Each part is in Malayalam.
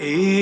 Hey.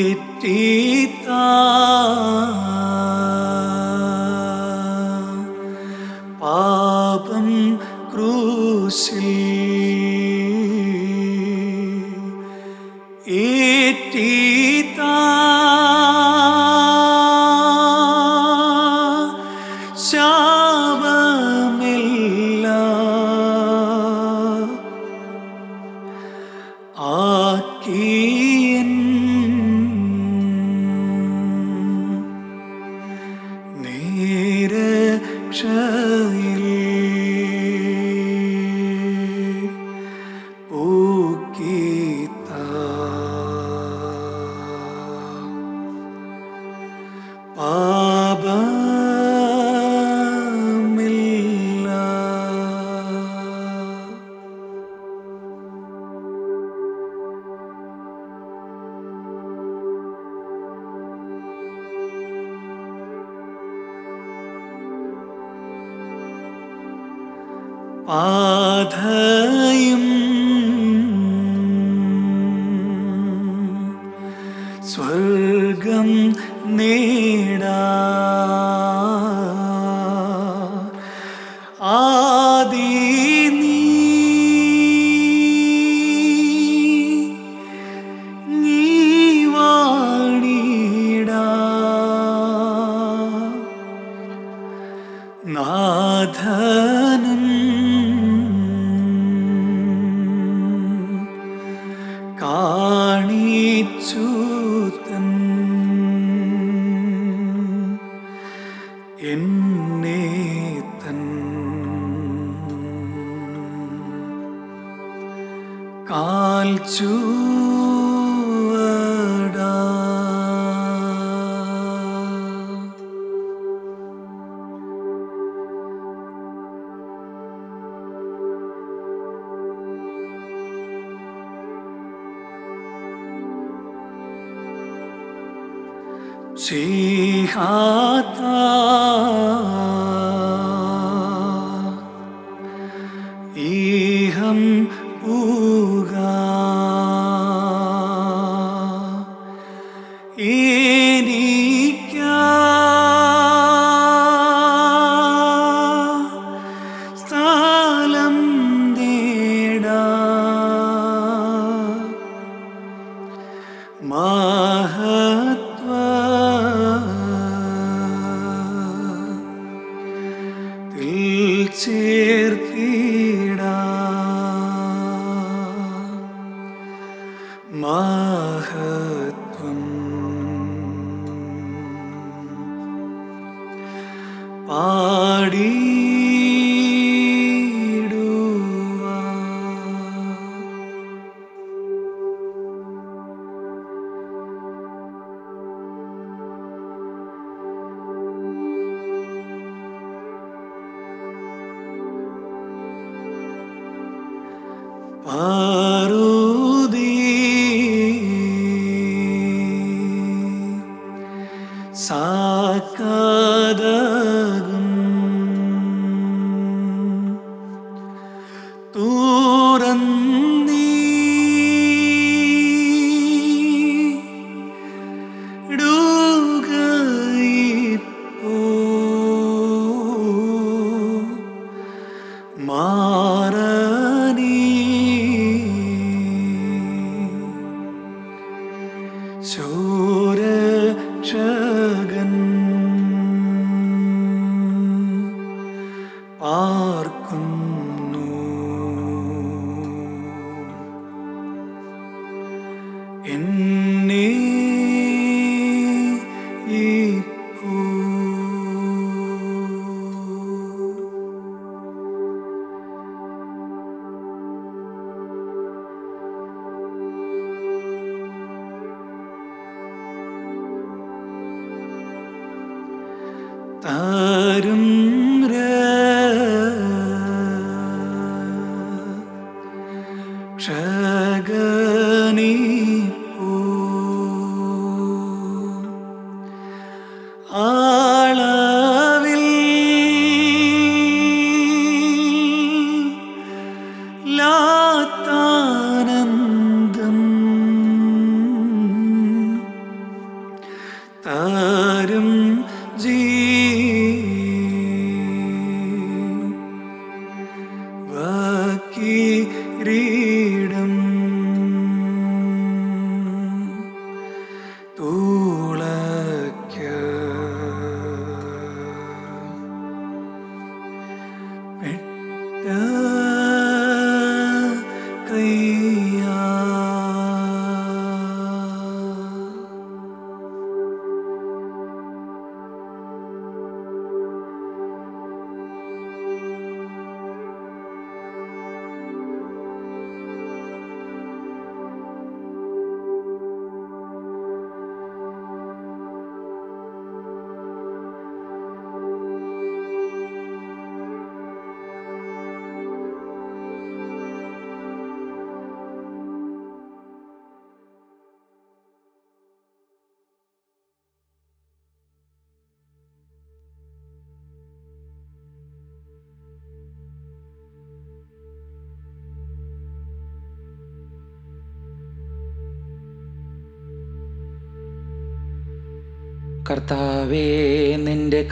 ആരോ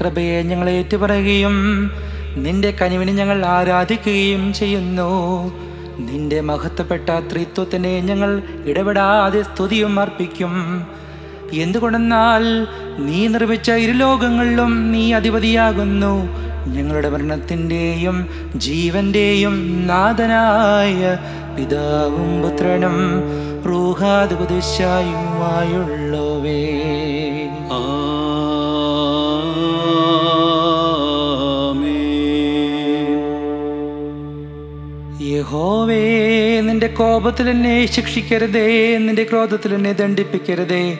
കൃപയെ ഞങ്ങൾ ഏറ്റുപറയുകയും നിന്റെ കനിവിനെ ഞങ്ങൾ ആരാധിക്കുകയും ചെയ്യുന്നു. നിന്റെ മഹത്വപ്പെട്ട ത്രിത്വത്തിനെ ഞങ്ങൾ ഇടപെടാതെ സ്തുതിയും അർപ്പിക്കും. എന്തുകൊണ്ടെന്നാൽ നീ നിർമ്മിച്ച ഇരുലോകങ്ങളിലും നീ അധിപതിയാകുന്നു. ഞങ്ങളുടെ മരണത്തിന്റെയും ജീവന്റെയും നാഥനായ പിതാവും പുത്രനും റൂഹാധിപതിശായുമായുള്ളവേ കോപത്തിൽ എന്നെ ശിക്ഷിക്കരുതേ നിന്റെ ക്രോധത്തിൽ എന്നെ ദണ്ഡിപ്പിക്കരുതേ.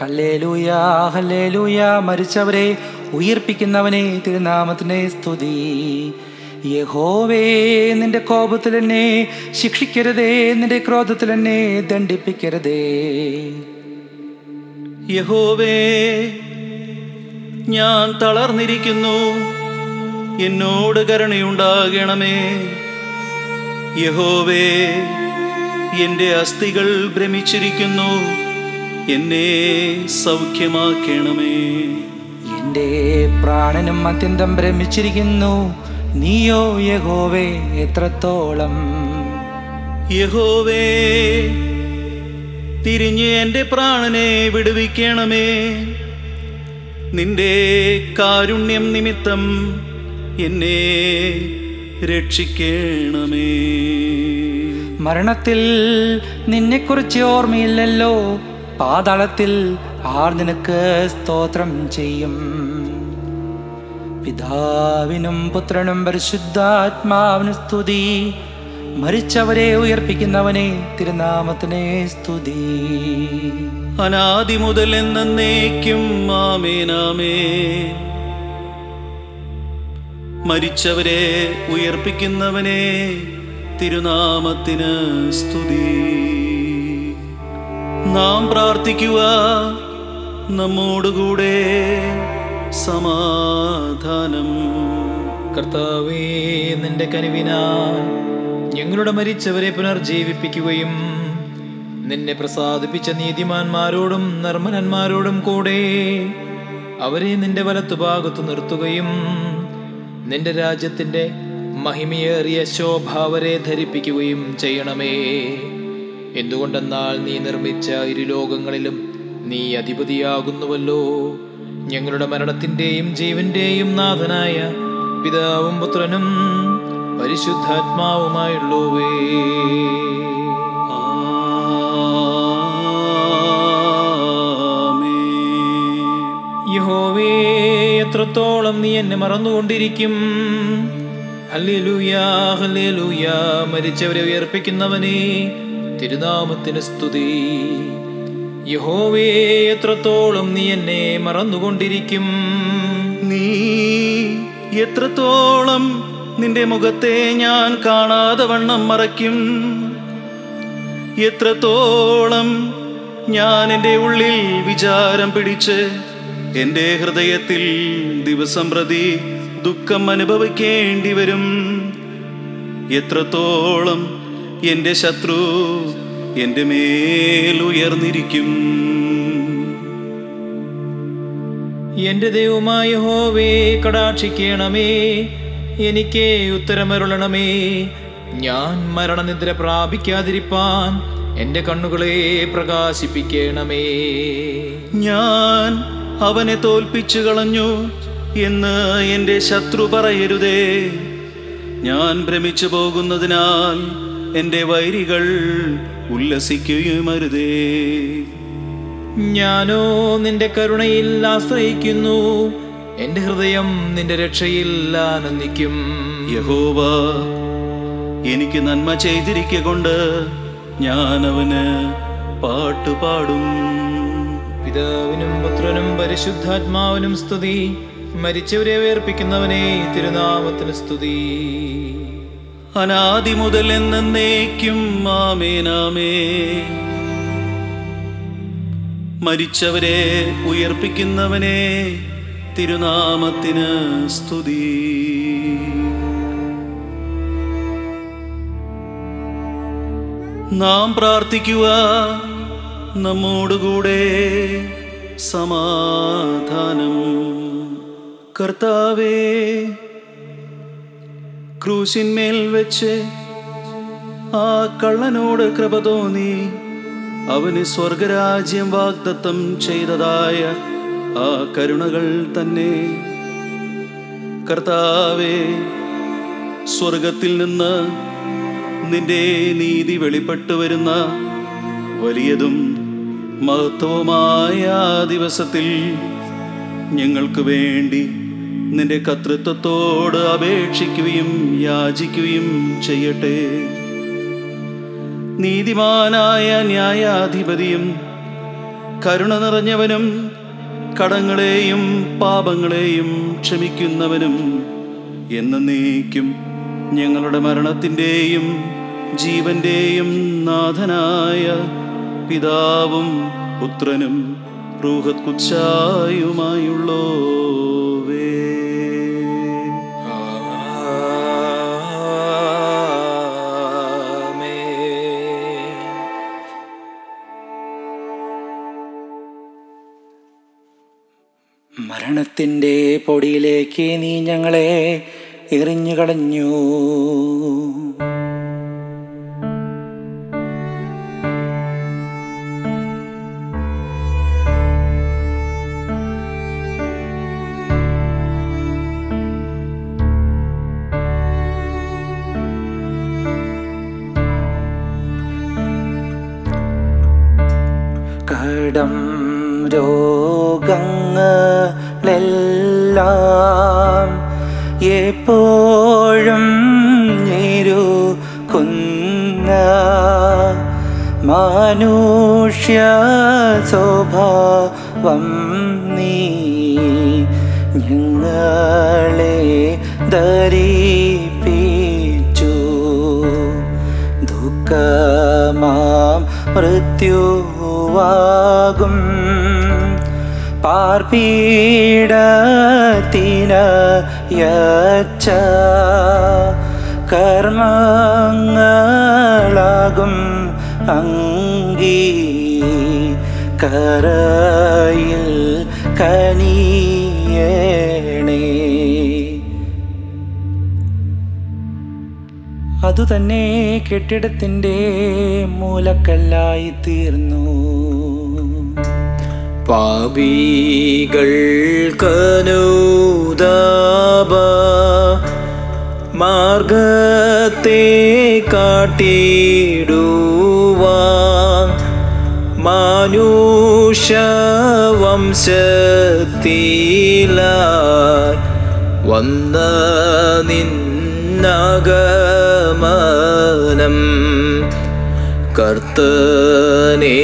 ഹല്ലേ ലൂയാ ഹല്ലേ ലൂയാ മരിച്ചവരെ ഉയർപ്പിക്കുന്നവനെ തിരുനാമത്തിനെ സ്തുതി. യഹോവേ നിന്റെ കോപത്തിൽ എന്നെ ശിക്ഷിക്കരുതേ നിന്റെ ക്രോധത്തിൽ എന്നെ ദണ്ഡിപ്പിക്കരുതേ. യഹോവേ ഞാൻ തളർന്നിരിക്കുന്നു. എന്നോട് കരുണയുണ്ടാകണമേ. യഹോവേ എന്റെ അസ്ഥികൾ ഭ്രമിച്ചിരിക്കുന്നു. എന്നെ സൗഖ്യമാക്കണമേ. എന്റെ പ്രാണനും അത്യന്തം ഭ്രമിച്ചിരിക്കുന്നു. നീയോ യഹോവേ എത്രത്തോളം? യഹോവേ തിരിഞ്ഞ് എന്റെ പ്രാണനെ വിടുവിക്കണമേ. നിന്റെ കാരുണ്യം നിമിത്തം എന്നെ രക്ഷിക്കണമേ. മരണത്തിൽ നിന്നെക്കുറിച്ച് ഓർമ്മയില്ലല്ലോ. പാതാളത്തിൽ ആർ നിനക്ക് സ്തോത്രം ചെയ്യും. പിതാവിനും പുത്രനും പരിശുദ്ധാത്മാവിനും സ്തുതി. മരിച്ചവരെ ഉയർപ്പിക്കുന്നവനെ തിരുനാമത്തിനെ സ്തുതി. അനാദി മുതൽ എന്നേക്കും മരിച്ചവരെ ഉയർപ്പിക്കുന്നവനെ തിരുനാമത്തിന് സ്തുതി. നാം പ്രാർത്ഥിക്കുക നമ്മോടുകൂടെ സമാധാനം. കർത്താവേ നിന്റെ കനിവിനാൽ ഞങ്ങളുടെ മരിച്ചവരെ പുനർജീവിപ്പിക്കുകയും നിന്നെ പ്രസാദിപ്പിച്ച നീതിമാന്മാരോടും നിർമ്മലന്മാരോടും കൂടെ അവരെ നിന്റെ വലത്തുഭാഗത്തു നിർത്തുകയും നിന്റെ രാജ്യത്തിന്റെ മഹിമയേറിയ ശോഭ അവരെ ധരിപ്പിക്കുകയും ചെയ്യണമേ. എന്തുകൊണ്ടെന്നാൽ നീ നിർമ്മിച്ച ഇരുലോകങ്ങളിലും നീ അധിപതിയാകുന്നുവല്ലോ. ഞങ്ങളുടെ മരണത്തിന്റെയും ജീവന്റെയും നാഥനായ പിതാവും പുത്രനും പരിശുദ്ധാത്മാവുമായുള്ളവേ. യഹോവേ എത്രത്തോളം നീ എന്നെ മറന്നുകൊണ്ടിരിക്കും. ഹല്ലേലൂയാ മരിച്ചവരെ ഉയർപ്പിക്കുന്നവനെ തിരുനാമത്തിന് സ്തുതി. യഹോവേ എത്രത്തോളം നീ എന്നെ മറന്നുകൊണ്ടിരിക്കും. നീ എത്രത്തോളം നിന്റെ മുഖത്തെ ഞാൻ കാണാതെ വണ്ണം മറയ്ക്കും. എത്രത്തോളം ഞാൻ എന്റെ ഉള്ളിൽ വിചാരം പിടിച്ച് എന്റെ ഹൃദയത്തിൽ ദിവസം പ്രതി ദുഃഖം അനുഭവിക്കേണ്ടി വരും. എത്രത്തോളം എന്റെ ശത്രു എന്റെ മേൽ ഉയർന്നിരിക്കും. എന്റെ ദൈവമായ ഹോവേ കടാക്ഷിക്കണമേ. എനിക്ക് ഉത്തരമരുളണമേ. ഞാൻ മരണനിദ്ര പ്രാപിക്കാതിരിപ്പാൻ എന്റെ കണ്ണുകളെ പ്രകാശിപ്പിക്കണമേ. ഞാൻ അവനെ തോൽപ്പിച്ചു കളഞ്ഞു. എന്ന് എന്റെ ശത്രു പറയരുതേ. ഞാൻ ഭ്രമിച്ചു പോകുന്നതിനാൽ എന്റെ വൈരികൾ ഉല്ലസിക്കുകയുമരുതേ. ഞാനോ നിന്റെ കരുണയിൽ ആശ്രയിക്കുന്നു. എന്റെ ഹൃദയം നിന്റെ രക്ഷയിൽ ആനന്ദിക്കും. യഹോവ എനിക്ക് നന്മ ചെയ്തിരിക്ക ഞാൻ അവന് പാട്ടുപാടും. പിതാവിനും പുത്രനും പരിശുദ്ധാത്മാവിനും സ്തുതി. മരിച്ചവരെ വേർപ്പിക്കുന്നവനെ തിരുനാമത്തിന് സ്തുതി. അനാദി മുതൽ എന്നേക്കും മാമേനാമേ മരിച്ചവരെ ഉയർപ്പിക്കുന്നവനെ തിരുനാമത്തിന് സ്തുതി. നാം പ്രാർത്ഥിക്കുക നമ്മോടുകൂടെ സമാധാനം. കർത്താവേ ക്രൂശിന്മേൽ വെച്ച് ആ കള്ളനോട് കൃപ തോന്നി. അവന് സ്വർഗരാജ്യം വാഗ്ദത്തം ചെയ്തതായ ആ കരുണകൾ തന്നെ. കർത്താവേ സ്വർഗത്തിൽ നിന്ന് നിന്റെ നീതി വെളിപ്പെട്ടു വരുന്ന വലിയതും മഹത്വവുമായ ദിവസത്തിൽ ഞങ്ങൾക്ക് വേണ്ടി നിന്റെ കർത്തൃത്വത്തോട് അപേക്ഷിക്കുകയും യാചിക്കുകയും ചെയ്യട്ടെ. നീതിമാനായ ന്യായാധിപതിയും കരുണ നിറഞ്ഞവനും കടങ്ങളെയും പാപങ്ങളെയും ക്ഷമിക്കുന്നവനും എന്നേക്കും ഞങ്ങളുടെ മരണത്തിന്റെയും ജീവന്റെയും നാഥനായ പിതാവും പുത്രനും റൂഹത് കുച്ചായുമായുള്ളോവേ മരണത്തിന്റെ പൊടിയിലേക്ക് നീ ഞങ്ങളെ എറിഞ്ഞു കളഞ്ഞു. കടം രോഗങ്ങളെല്ലാം എപ്പോഴും ഞെരുക്കുന്ന മനുഷ്യ സ്വഭാവം നീ ഞങ്ങളെ ധരിപ്പിച്ചു. ദുഃഖമാം മൃത്യുവാകും പാർപ്പീടത്തിന യച്ച കർമ്മങ്ങളാകും അങ്കീ കരയിൽ കനിയേണേ. അതുതന്നെ കെട്ടിടത്തിന്റെ മൂലക്കല്ലായി തീർന്നു. പാപികൾക്കനുതാപ മാർഗത്തെ കാട്ടിടുവാൻ മാനുഷവംശത്തിലായി വന്ന നിന്നഗമനം. കർത്തനേ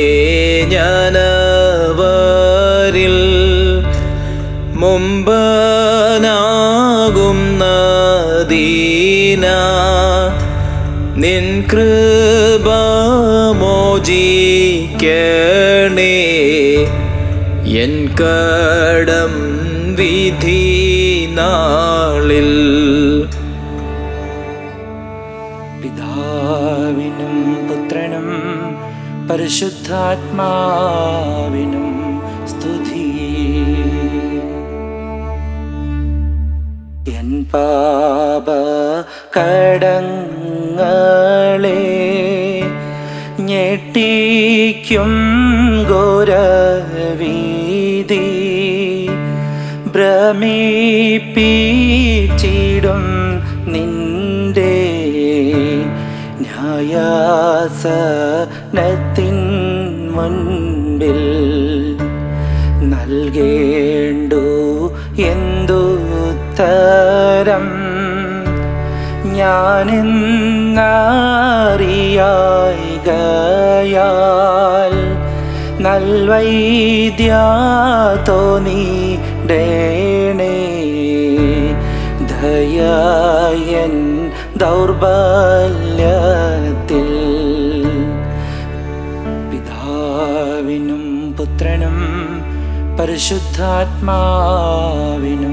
ഞാനവരിൽ മുമ്പനാകുന്നതീന നിൻ കൃപ എൻ കടം വിധി നാളിൽ പിതാവിനും പുത്രനും പരിശുദ്ധാത്മാവിനും പാപ കടങ്ങളെ ഞെട്ടിക്കും ഗോരവീതി ഭ്രമിപ്പിച്ചിടും നിന്റെ ന്യായാസനത്തിൻ മുൻപിൽ നൽകേണ്ടു എന്തുത്തരം ഞാനെന്നറിയായികയാൽ നൽവൈദ്യ തോന്നിടേണേ ദയയൻ ദൗർബല്യത്തിൽ പിതാവിനും പുത്രനും പരിശുദ്ധാത്മാവിനും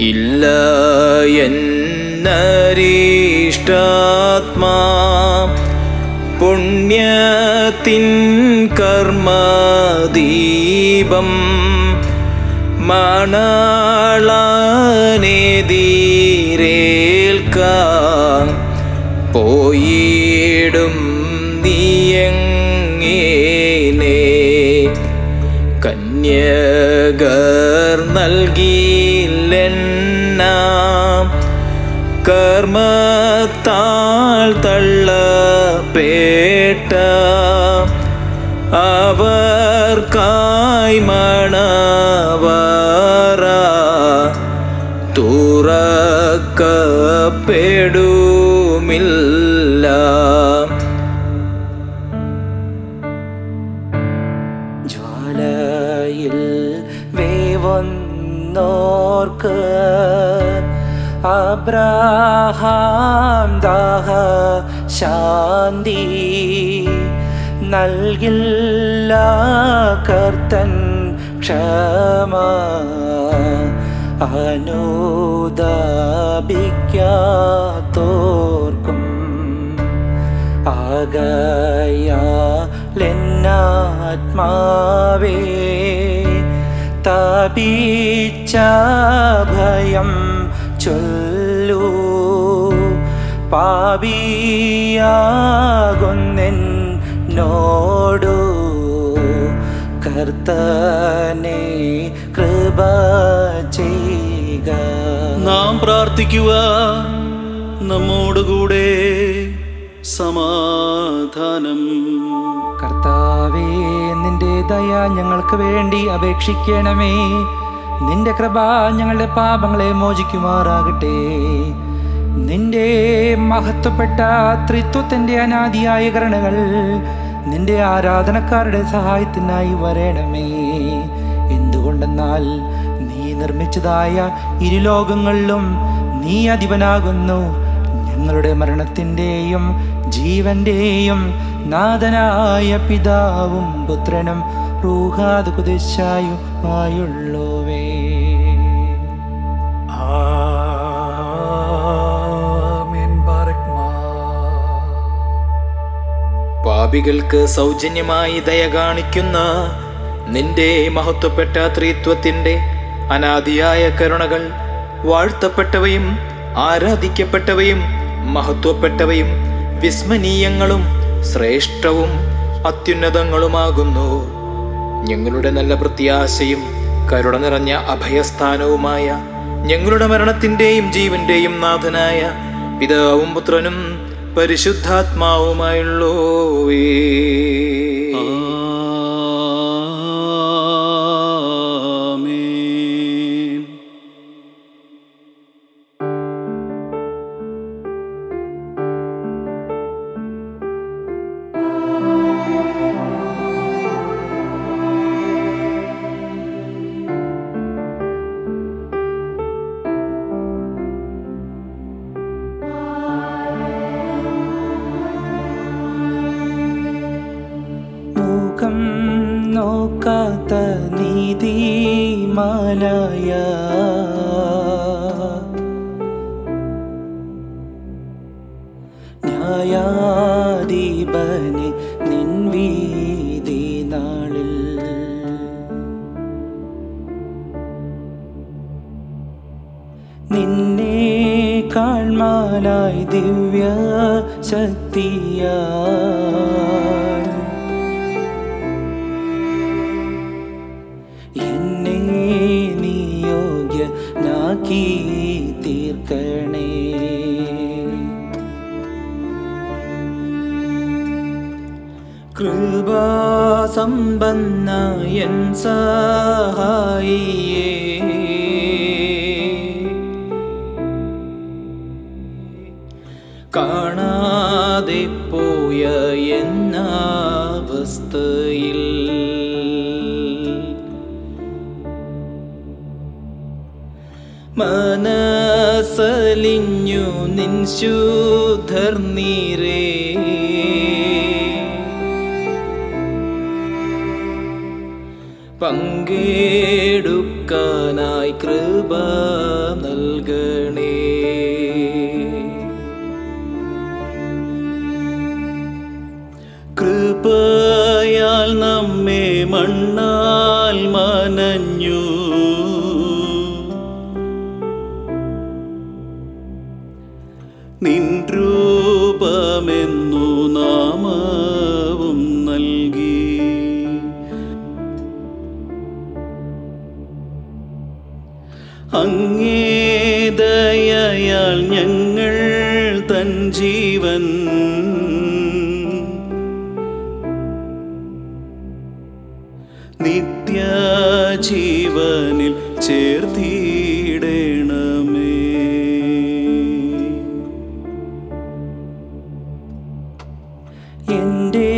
ഇല്ല എന്നരീഷ്ടാത്മാ. പുണ്യത്തിൻ കർമ്മദീപം മണാളനെ എതിരേൽക്കാം പോയിടും നീയങ്ങേനെ കന്യകർ നൽകിയില്ലെന്നാം കർമ്മത്താൽ തള്ളപ്പേട്ട അവർക്കായി മണവറ തുറക്കപ്പെടുമില്ല. ജ്വാലയിൽ വേവൊന്നോർക്ക് അബ്രഹാം ദാഹ ശാന്തി നൽകില്ല കർത്തൻ ക്ഷമ അനുദാപിക്കാത്തോർക്കും ആകയാലെന്നാത്മാവേ തപിച്ച ഭയം ചൊല്ലൂ പാപിയാകുന്നെന്നോടു കർത്തനെ കൃപ ചെയ്യുക. നാം പ്രാർത്ഥിക്കുക നമ്മോടുകൂടെ സമാധാനം. കർത്താവേ നിന്റെ ദയ ഞങ്ങൾക്ക് വേണ്ടി അപേക്ഷിക്കണമേ. നിന്റെ കൃപ ഞങ്ങളുടെ പാപങ്ങളെ മോചിക്കുമാറാകട്ടെ. നിന്റെ മഹത്വപ്പെട്ട ത്രിത്വത്തിന്റെ അനാദിയായ കരണകൾ നിന്റെ ആരാധനക്കാരുടെ സഹായത്തിനായി വരണമേ. എന്തുകൊണ്ടെന്നാൽ നീ നിർമ്മിച്ചതായ ഇരുലോകങ്ങളിലും നീ അധിപനാകുന്നു. ഞങ്ങളുടെ മരണത്തിന്റെയും ജീവന്റെയും നാഥനായ പിതാവും പുത്രനും റൂഹാദ് കുതിശായുമായുള്ളവേ പാപികൾക്ക് സൗജന്യമായി ദയ കാണിക്കുന്ന നിന്റെ മഹത്വപ്പെട്ട ത്രിത്വത്തിന്റെ അനാദിയായ കരുണകൾ വാഴ്ത്തപ്പെട്ടവയും ആരാധിക്കപ്പെട്ടവയും മഹത്വപ്പെട്ടവയും വിസ്മനീയങ്ങളും ശ്രേഷ്ഠവും അത്യുന്നതങ്ങളുമാകുന്നു. ഞങ്ങളുടെ നല്ല പ്രത്യാശയും കരുണ നിറഞ്ഞ അഭയസ്ഥാനവുമായ ഞങ്ങളുടെ മരണത്തിന്റെയും ജീവന്റെയും നാഥനായ പിതാവും പുത്രനും പരിശുദ്ധാത്മാവുമായുള്ളോവേ. അങ്ങേതയാൽ ഞങ്ങൾ തൻ ജീവൻ. നിത്യജീവനിൽ ചേർത്തിടണമേ. എന്റെ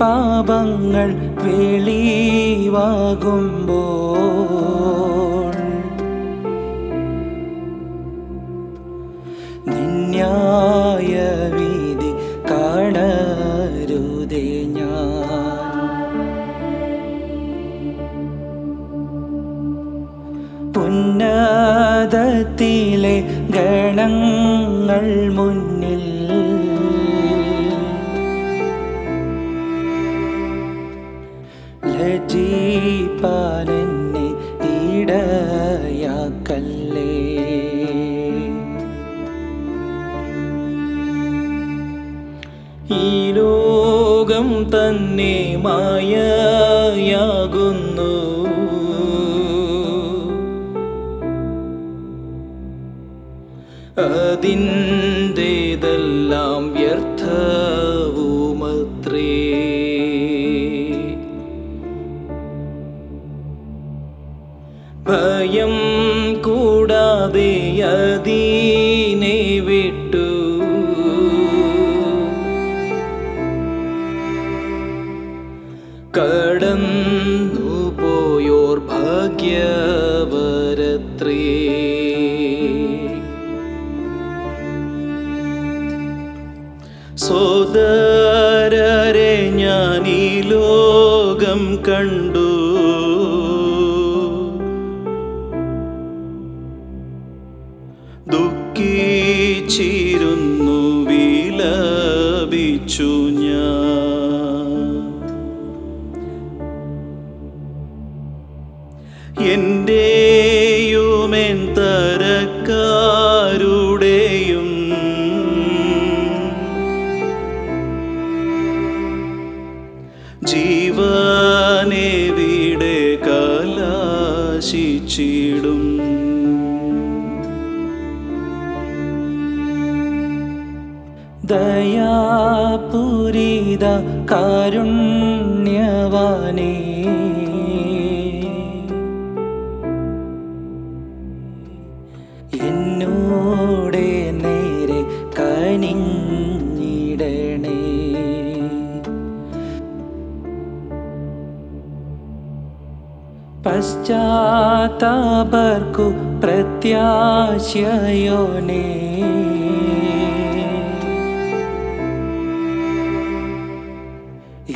പാപങ്ങൾ വെളിവാകും. നിങ്ങൾ മുന്നിൽ. ലജീപാനെന്നെ ഇടയാക്കല്ലേ ഈ ലോകം തന്നെ മായ கண் പ്രത്യാശയോനെ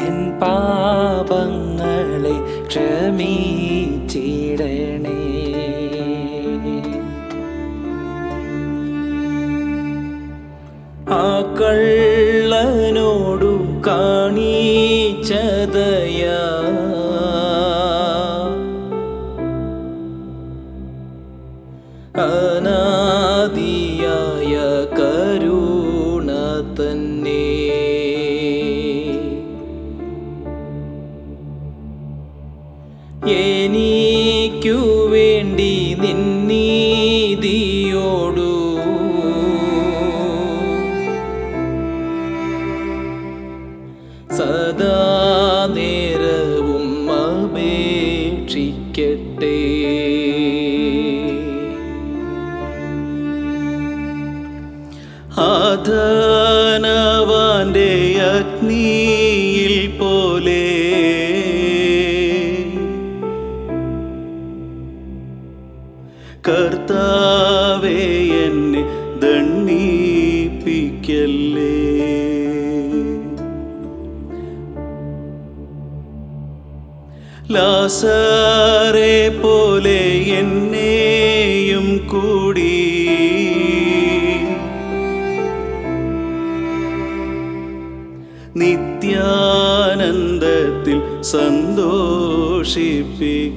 എൻ പാപങ്ങളെ ക്ഷമീ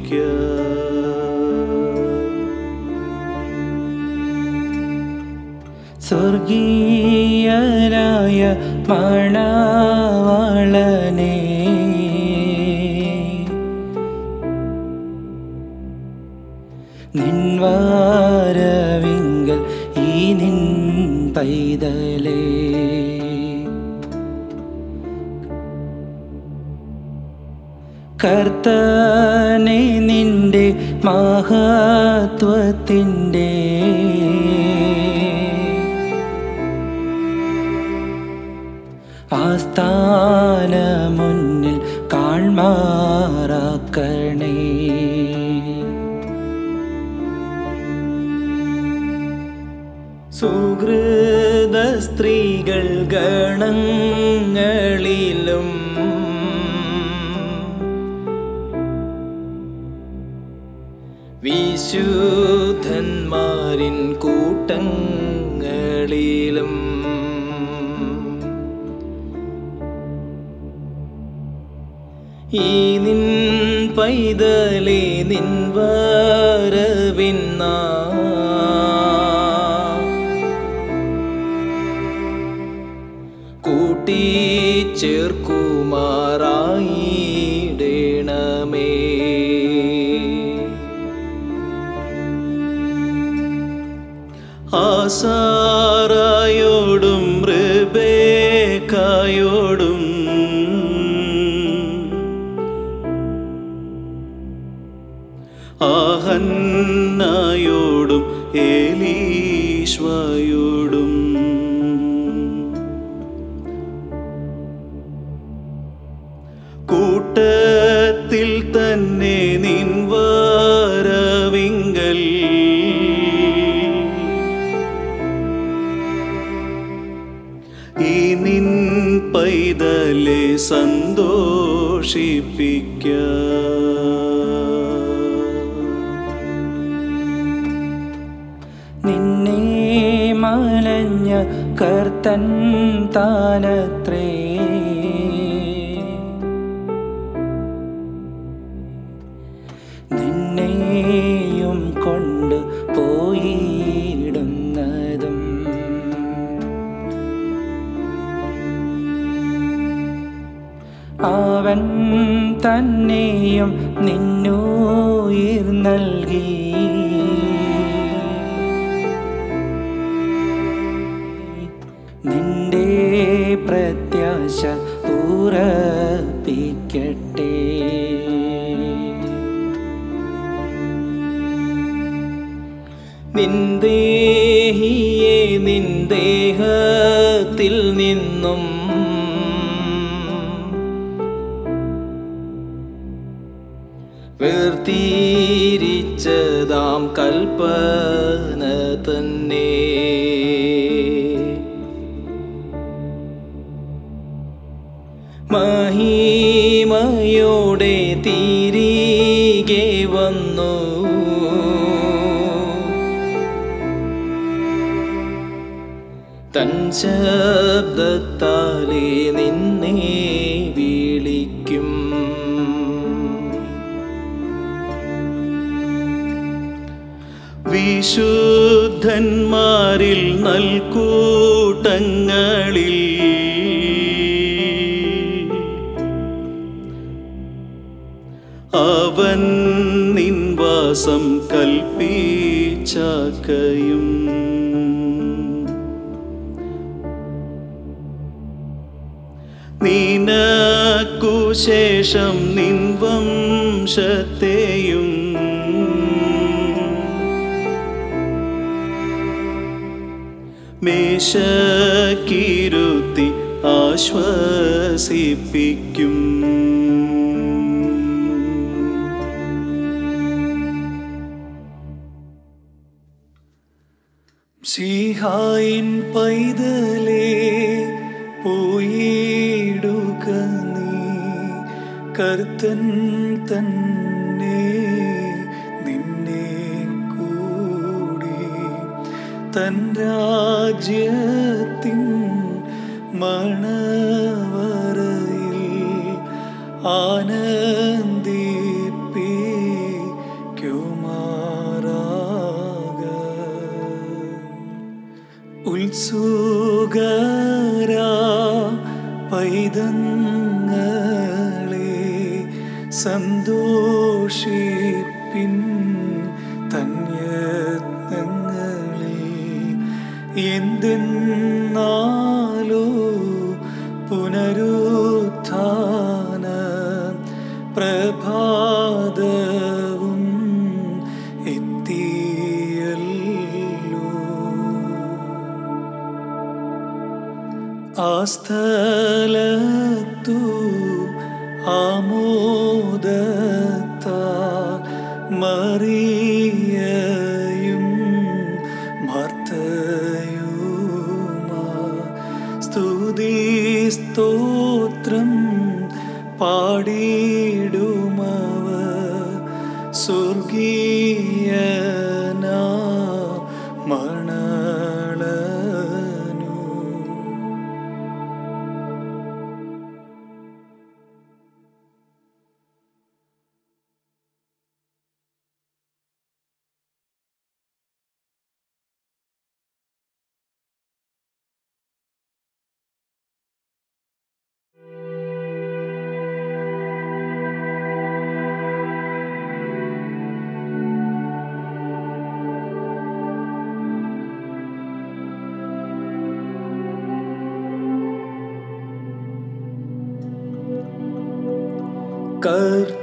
സ്വർഗീയരായ സ്വർഗീയനായ മണവാളനെ. നിൻവാരവിങ്കൽ ഈ നിൻ പൈതൽ മഹത്വത്തിന്റെ കൂട്ടങ്ങളിലും. ഈ നിൻ പൈതലേ നിൻ വാ തന്താനത്രേ താനത്രേ. നിന്നെയും കൊണ്ട് പോയിടുന്നതും അവൻ തന്നെയും നിന്നൂയിർ നൽകി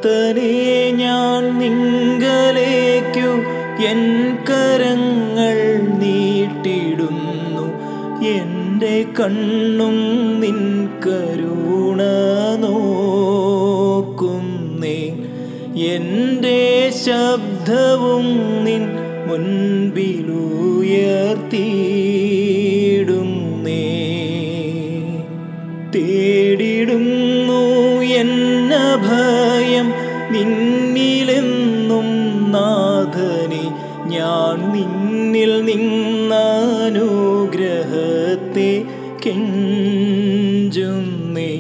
കർത്തനെ ഞാൻ നിങ്കലേക്കു എൻ കരങ്ങൾ നീട്ടിടുന്നു. എന്റെ കണ്ണും നിൻ കരുണ നോക്കുന്നേ. എന്റെ ശബ്ദവും നിൻ മുൻപിലുയർത്തിയിടുന്നേ നിന്നിലെന്നും നാഥനെ ഞാൻ നിന്നിൽ നിന്നാനുഗ്രഹത്തെ കെഞ്ചുന്നേ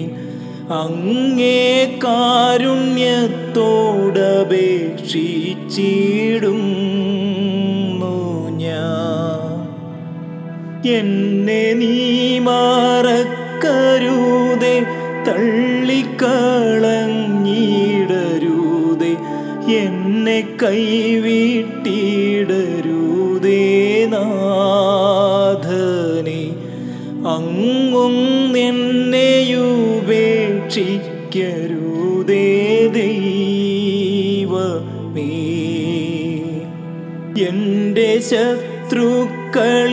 അങ്ങേ കാരുണ്യത്തോടപേക്ഷിച്ചിടും ഞാൻ. എന്നെ കൈവിട്ടിടരുതേ നാഥനെ അങ്ങും എന്നെയുപേക്ഷിക്കരുതേ ദൈവമേ. എന്റെ ശത്രുക്കളിൻ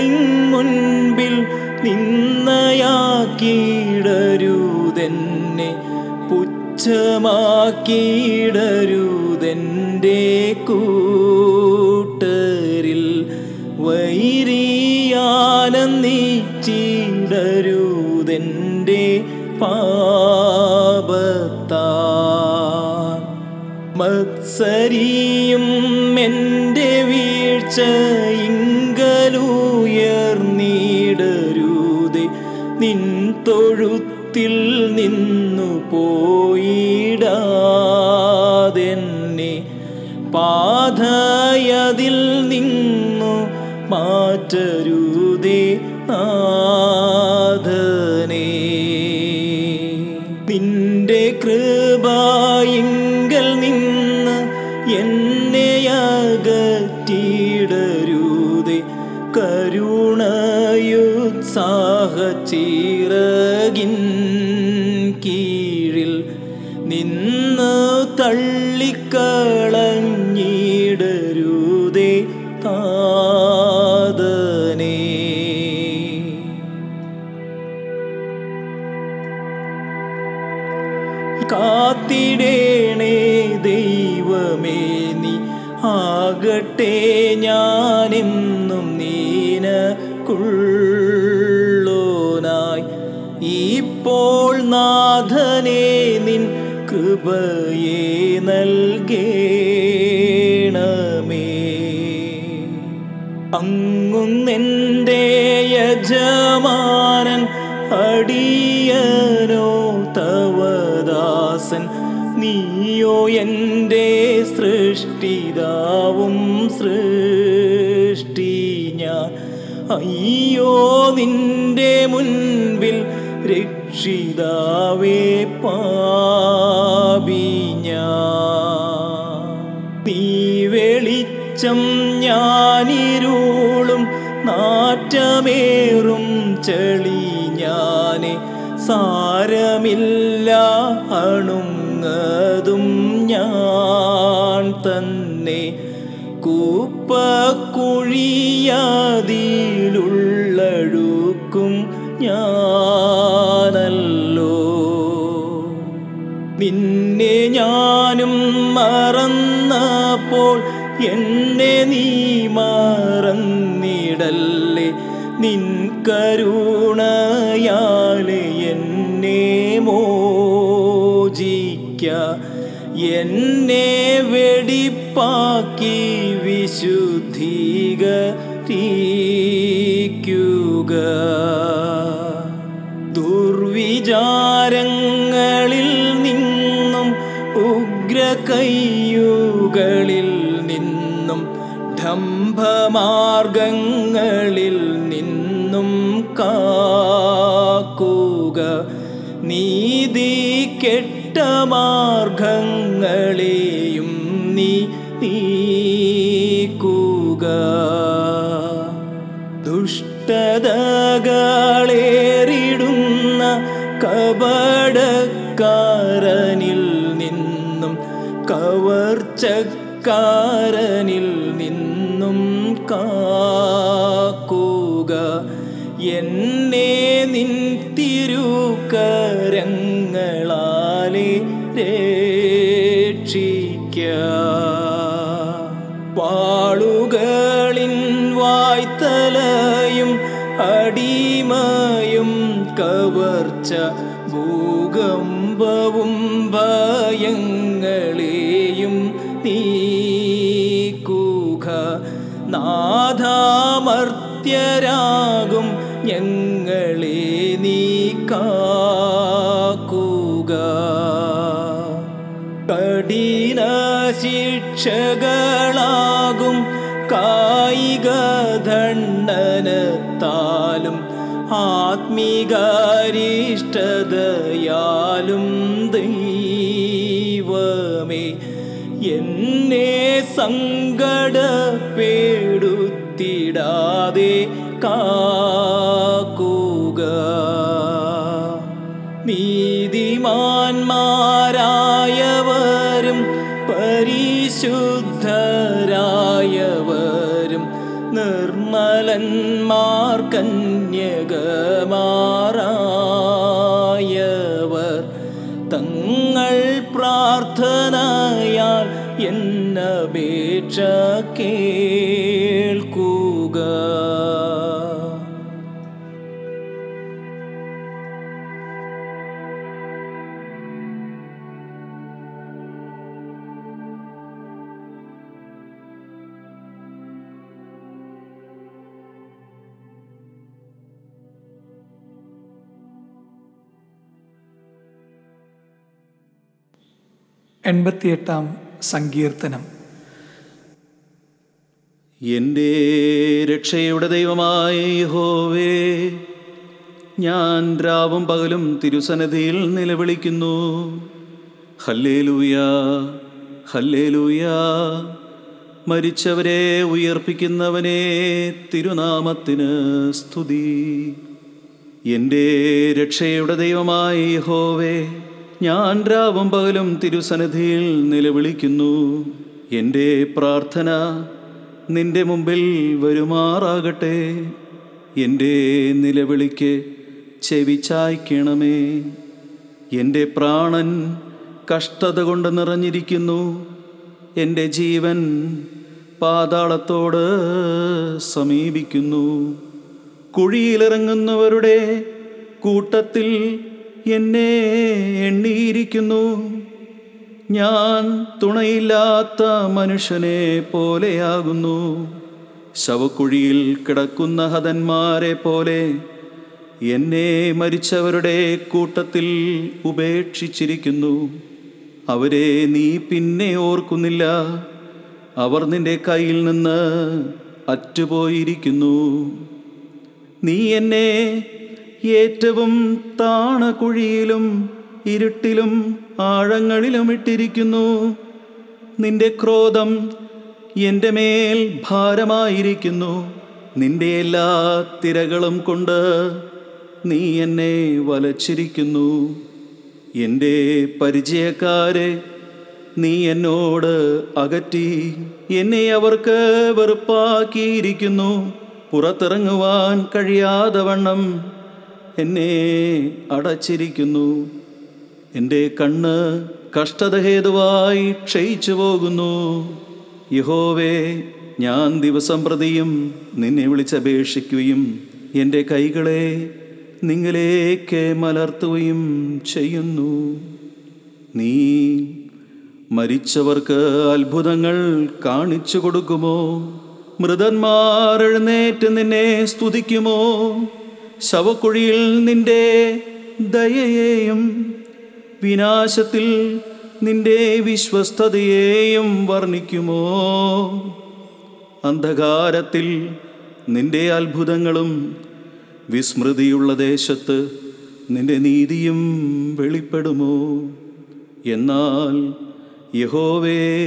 পা കൃപയെ നൽകേണമേ. അങ്ങുന്നെന്റെ യജമാനൻ അടിയനോ തവദാസൻ. നീയോ എന്റെ സൃഷ്ടിതാവും സൃഷ്ടി ഞാൻ അയ്യോ നിന്റെ മുൻപിൽ രക്ഷിതാവേ പാപി വെളിച്ചം വിശുദ്ധീകരിക്കുക ദുർവിചാരങ്ങളിൽ നിന്നും ഉഗ്രകയ്യുകളിൽ നിന്നും ഡംഭമാർഗങ്ങളിൽ കപടക്കാരനിൽ നിന്നും കവർച്ചക്കാരനിൽ ശിക്ഷകളാകും കായിക ദണ്ഡനത്താലും ആത്മീകാരിഷ്ടതയാലും ദൈവമേ എന്നെ സങ്കടപ്പെടുത്തിടാതെ എന്നപേക്ഷ കേൾക്കുക. എൺപത്തിയെട്ടാം സങ്കീർത്തനം. എന്റെ രക്ഷയുടെ ദൈവമായ ഹോവേ ഞാൻ രാവും പകലും തിരുസന്നിധിയിൽ നിലവിളിക്കുന്നു. ഹല്ലേലൂയ ഹല്ലേലൂയ. മരിച്ചവരെ ഉയർപ്പിക്കുന്നവനെ തിരുനാമത്തിന് സ്തുതി. എന്റെ രക്ഷയുടെ ദൈവമായി ഹോവേ ഞാൻ രാവും പകലും തിരുസന്നിധിയിൽ നിലവിളിക്കുന്നു. എന്റെ പ്രാർത്ഥന നിന്റെ മുമ്പിൽ വരുമാറാകട്ടെ. എന്റെ നിലവിളിക്ക് ചെവി ചായ്ക്കണമേ. എന്റെ പ്രാണൻ കഷ്ടത കൊണ്ട് നിറഞ്ഞിരിക്കുന്നു. എന്റെ ജീവൻ പാതാളത്തോട് സമീപിക്കുന്നു. കുഴിയിലിറങ്ങുന്നവരുടെ കൂട്ടത്തിൽ എന്നെ എണ്ണിയിരിക്കുന്നു. ഞാൻ തുണയില്ലാത്ത മനുഷ്യനെ പോലെയാകുന്നു. ശവക്കുഴിയിൽ കിടക്കുന്ന ഹതന്മാരെ പോലെ എന്നെ മരിച്ചവരുടെ കൂട്ടത്തിൽ ഉപേക്ഷിച്ചിരിക്കുന്നു. അവരെ നീ പിന്നെ ഓർക്കുന്നില്ല. അവർ നിന്റെ കയ്യിൽ നിന്ന് അറ്റുപോയിരിക്കുന്നു. നീ എന്നെ ഏറ്റവും താണ കുഴിയിലും ഇരുട്ടിലും ആഴങ്ങളിലും ഇട്ടിരിക്കുന്നു. നിന്റെ ക്രോധം എന്റെ മേൽ ഭാരമായിരിക്കുന്നു. നിന്റെ എല്ലാ തിരകളും കൊണ്ട് നീ എന്നെ വലച്ചിരിക്കുന്നു. എന്റെ പരിചയക്കാരെ നീ എന്നോട് അകറ്റി. എന്നെ അവർക്ക് വെറുപ്പാക്കിയിരിക്കുന്നു. പുറത്തിറങ്ങുവാൻ കഴിയാതെ വണ്ണം എന്നെ അടച്ചിരിക്കുന്നു. എന്റെ കണ്ണ് കഷ്ടതഹേതുവായി ക്ഷയിച്ചു പോകുന്നു. യഹോവേ ഞാൻ ദിവസം പ്രതിയും നിന്നെ വിളിച്ചപേക്ഷിക്കുകയും എന്റെ കൈകളെ നിങ്ങളിലേക്ക് മലർത്തുകയും ചെയ്യുന്നു. നീ മരിച്ചവർക്ക് അത്ഭുതങ്ങൾ കാണിച്ചു കൊടുക്കുമോ? മൃതന്മാർ എഴുന്നേറ്റ് നിന്നെ സ്തുതിക്കുമോ? ശവക്കുഴിയിൽ നിന്റെ ദയയെയും വിനാശത്തിൽ നിന്റെ വിശ്വസ്തതയെയും വർണിക്കുമോ? അന്ധകാരത്തിൽ നിന്റെ അത്ഭുതങ്ങളും വിസ്മൃതിയുള്ള ദേശത്ത് നിന്റെ നീതിയും വെളിപ്പെടുമോ? എന്നാൽ യഹോവേ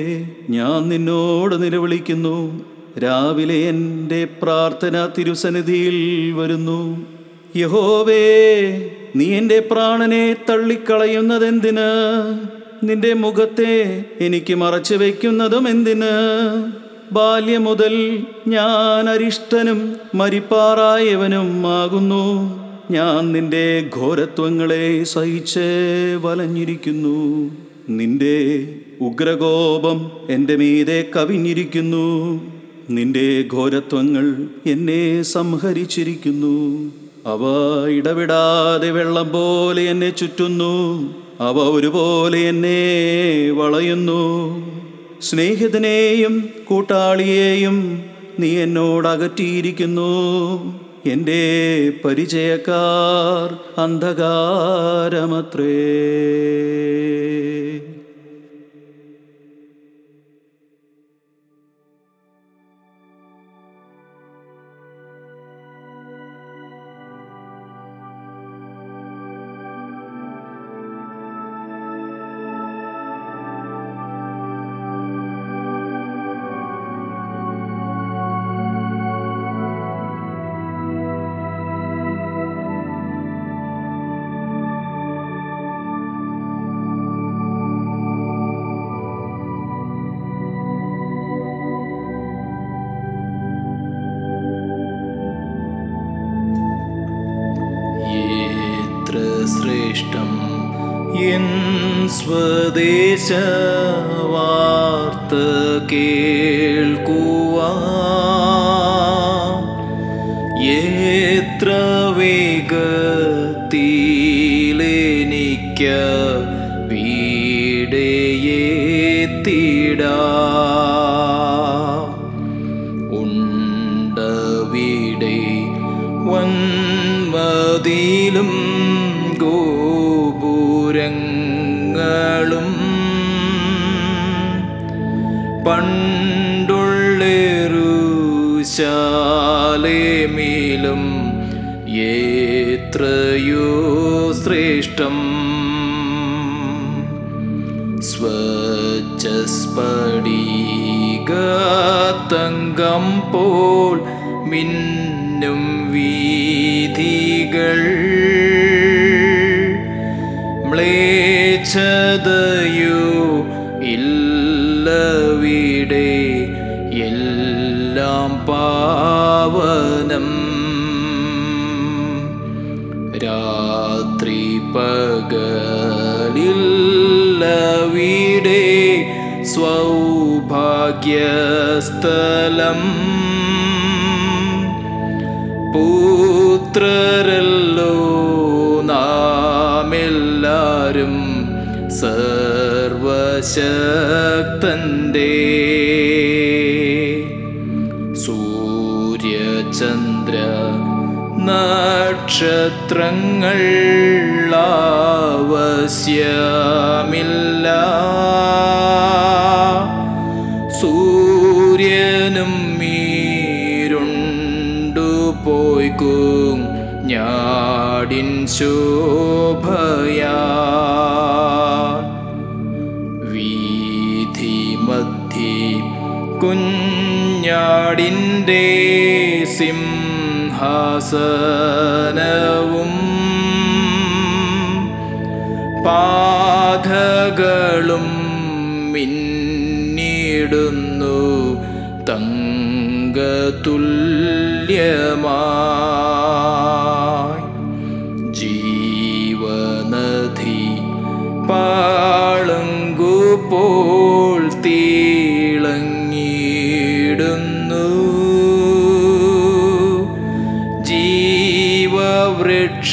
ഞാൻ നിന്നോട് നിലവിളിക്കുന്നു. രാവിലെ എന്റെ പ്രാർത്ഥന തിരുസന്നിധിയിൽ വരുന്നു. യഹോവേ നീ എന്റെ പ്രാണനെ തള്ളിക്കളയുന്നതെന്തിന്? നിന്റെ മുഖത്തെ എനിക്ക് മറച്ചു വയ്ക്കുന്നതും എന്തിന്? ബാല്യം മുതൽ ഞാൻ അരിഷ്ടനും മരിപ്പാറായവനും ആകുന്നു. ഞാൻ നിന്റെ ഘോരത്വങ്ങളെ സഹിച്ച് വലഞ്ഞിരിക്കുന്നു. നിന്റെ ഉഗ്രകോപം എന്റെ മീതെ കവിഞ്ഞിരിക്കുന്നു. നിന്റെ ഘോരത്വങ്ങൾ എന്നെ സംഹരിച്ചിരിക്കുന്നു. അവ ഇടവിടാതെ വെള്ളം പോലെ എന്നെ ചുറ്റുന്നു. അവ ഒരുപോലെ എന്നെ വളയുന്നു. സ്നേഹിതനെയും കൂട്ടാളിയെയും നീ എന്നോട് അകറ്റിയിരിക്കുന്നു. എന്റെ പരിചയക്കാർ അന്ധകാരമത്രേ.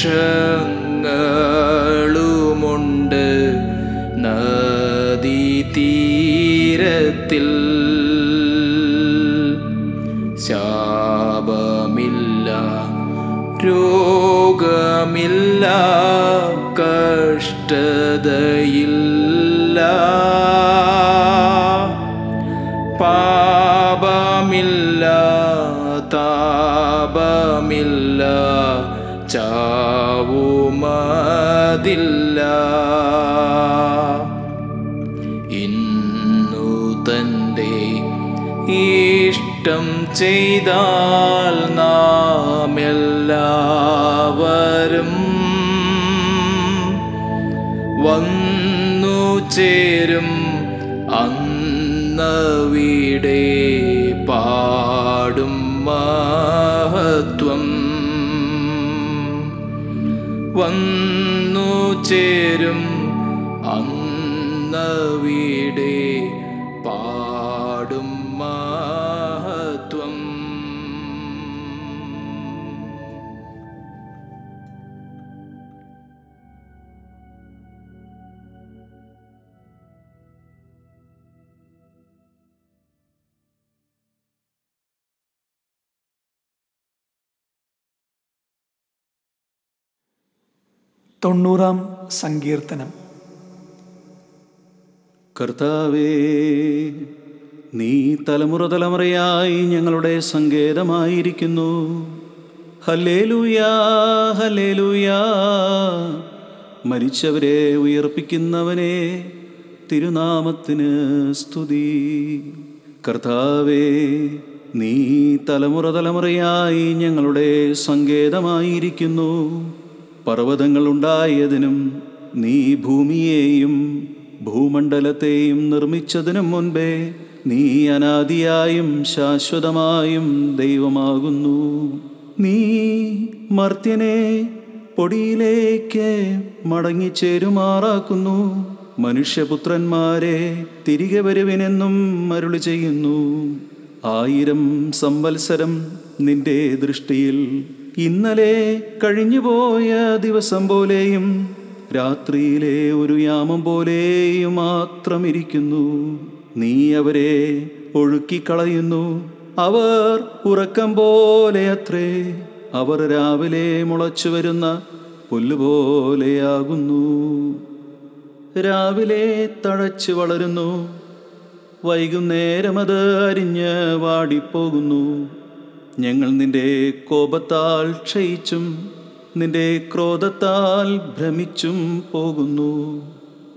should. വന്നു സങ്കീർത്തനം. കർത്താവേ നീ തലമുറ തലമുറയായി ഞങ്ങളുടെ സങ്കേതമായിരിക്കുന്നു. മരിച്ചവരെ ഉയർപ്പിക്കുന്നവനെ തിരുനാമത്തിന് സ്തുതി. കർത്താവേ നീ തലമുറ തലമുറയായി ഞങ്ങളുടെ സങ്കേതമായിരിക്കുന്നു. പർവതങ്ങൾ ഉണ്ടായതിനും നീ ഭൂമിയെയും ഭൂമണ്ഡലത്തെയും നിർമ്മിച്ചതിനു മുൻപേ നീ അനാദിയായും ശാശ്വതമായും ദൈവമാകുന്നു. നീ മർത്യനെ പൊടിയിലേക്ക് മടങ്ങിച്ചേരുമാറാക്കുന്നു. മനുഷ്യപുത്രന്മാരെ തിരികെ വരുവിനെന്നും മരുളി ചെയ്യുന്നു. ആയിരം സംവത്സരം നിന്റെ ദൃഷ്ടിയിൽ ഇന്നലെ കഴിഞ്ഞുപോയ ദിവസം പോലെയും രാത്രിയിലെ ഒരു യാമം പോലെയും മാത്രം ഇരിക്കുന്നു നീ അവരെ ഒഴുക്കിക്കളയുന്നു. അവർ ഉറക്കം പോലെ അത്രേ അവർ രാവിലെ മുളച്ചു വരുന്ന പുല്ലുപോലെയാകുന്നു. രാവിലെ തഴച്ചു വളരുന്നു. വൈകുന്നേരം അത് അരിഞ്ഞ് വാടിപ്പോകുന്നു. ഞങ്ങൾ നിന്റെ കോപത്താൽ ക്ഷയിച്ചും നിന്റെ ക്രോധത്താൽ ഭ്രമിച്ചും പോകുന്നു.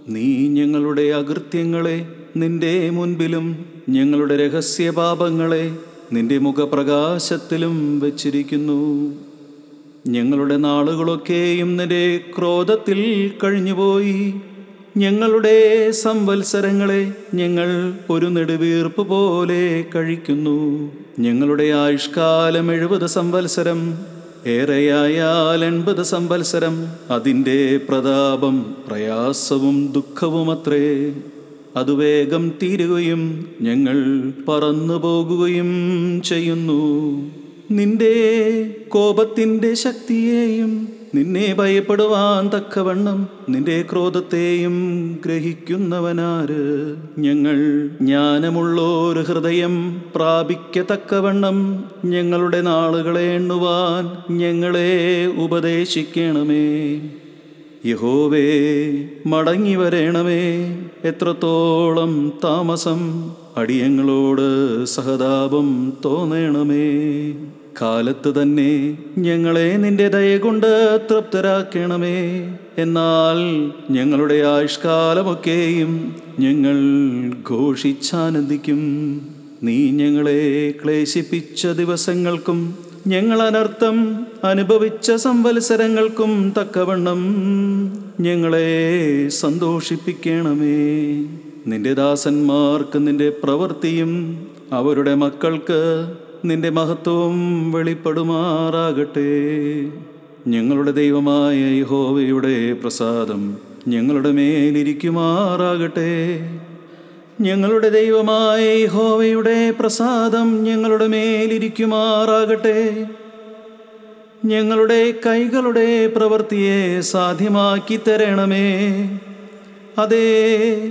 നീ ഞങ്ങളുടെ അകൃത്യങ്ങളെ നിന്റെ മുൻപിലും ഞങ്ങളുടെ രഹസ്യപാപങ്ങളെ നിന്റെ മുഖപ്രകാശത്തിലും വച്ചിരിക്കുന്നു. ഞങ്ങളുടെ നാളുകളൊക്കെയും നിന്റെ ക്രോധത്തിൽ കഴിഞ്ഞുപോയി. ഞങ്ങളുടെ സംവത്സരങ്ങളെ ഞങ്ങൾ ഒരു നെടുവീർപ്പ് പോലെ കഴിക്കുന്നു. ഞങ്ങളുടെ ആയുഷ്കാലം എഴുപത് സംവത്സരം ഏറെയായാൽ എൺപത് സംവത്സരം അതിന്റെ പ്രതാപം പ്രയാസവും ദുഃഖവുമത്രേ അത് വേഗം തീരുകയും ഞങ്ങൾ പറന്നു പോകുകയും ചെയ്യുന്നു. നിന്റെ കോപത്തിന്റെ ശക്തിയെയും നിന്നെ ഭയപ്പെടുവാൻ തക്കവണ്ണം നിന്റെ ക്രോധത്തെയും ഗ്രഹിക്കുന്നവനാര്? ഞങ്ങൾ ജ്ഞാനമുള്ളൊരു ഹൃദയം പ്രാപിക്കത്തക്കവണ്ണം ഞങ്ങളുടെ നാളുകളെ എണ്ണുവാൻ ഞങ്ങളെ ഉപദേശിക്കണമേ. യഹോവേ മടങ്ങി വരേണമേ. എത്രത്തോളം താമസം അടിയങ്ങളോട് സഹതാപം തോന്നണമേ. കാലത്ത് തന്നെ ഞങ്ങളെ നിന്റെ ദയ കൊണ്ട് തൃപ്തരാക്കണമേ. എന്നാൽ ഞങ്ങളുടെ ആയുഷ്കാലമൊക്കെയും ഞങ്ങൾ ഘോഷിച്ചാനന്ദിക്കും. നീ ഞങ്ങളെ ക്ലേശിപ്പിച്ച ദിവസങ്ങൾക്കും ഞങ്ങൾ അനർത്ഥം അനുഭവിച്ച സംവത്സരങ്ങൾക്കും തക്കവണ്ണം ഞങ്ങളെ സന്തോഷിപ്പിക്കണമേ. നിന്റെ ദാസന്മാർക്ക് നിന്റെ പ്രവൃത്തിയും അവരുടെ മക്കൾക്ക് നിന്റെ മഹത്വം വെളിപ്പെടുമാറാകട്ടെ. ഞങ്ങളുടെ ദൈവമായ യഹോവയുടെ പ്രസാദം ഞങ്ങളുടെ മേലിരിക്കുമാറാകട്ടെ. ഞങ്ങളുടെ ദൈവമായ യഹോവയുടെ പ്രസാദം ഞങ്ങളുടെ മേലിരിക്കുമാറാകട്ടെ. ഞങ്ങളുടെ കൈകളുടെ പ്രവൃത്തിയെ സാധ്യമാക്കി തരണമേ. അതേ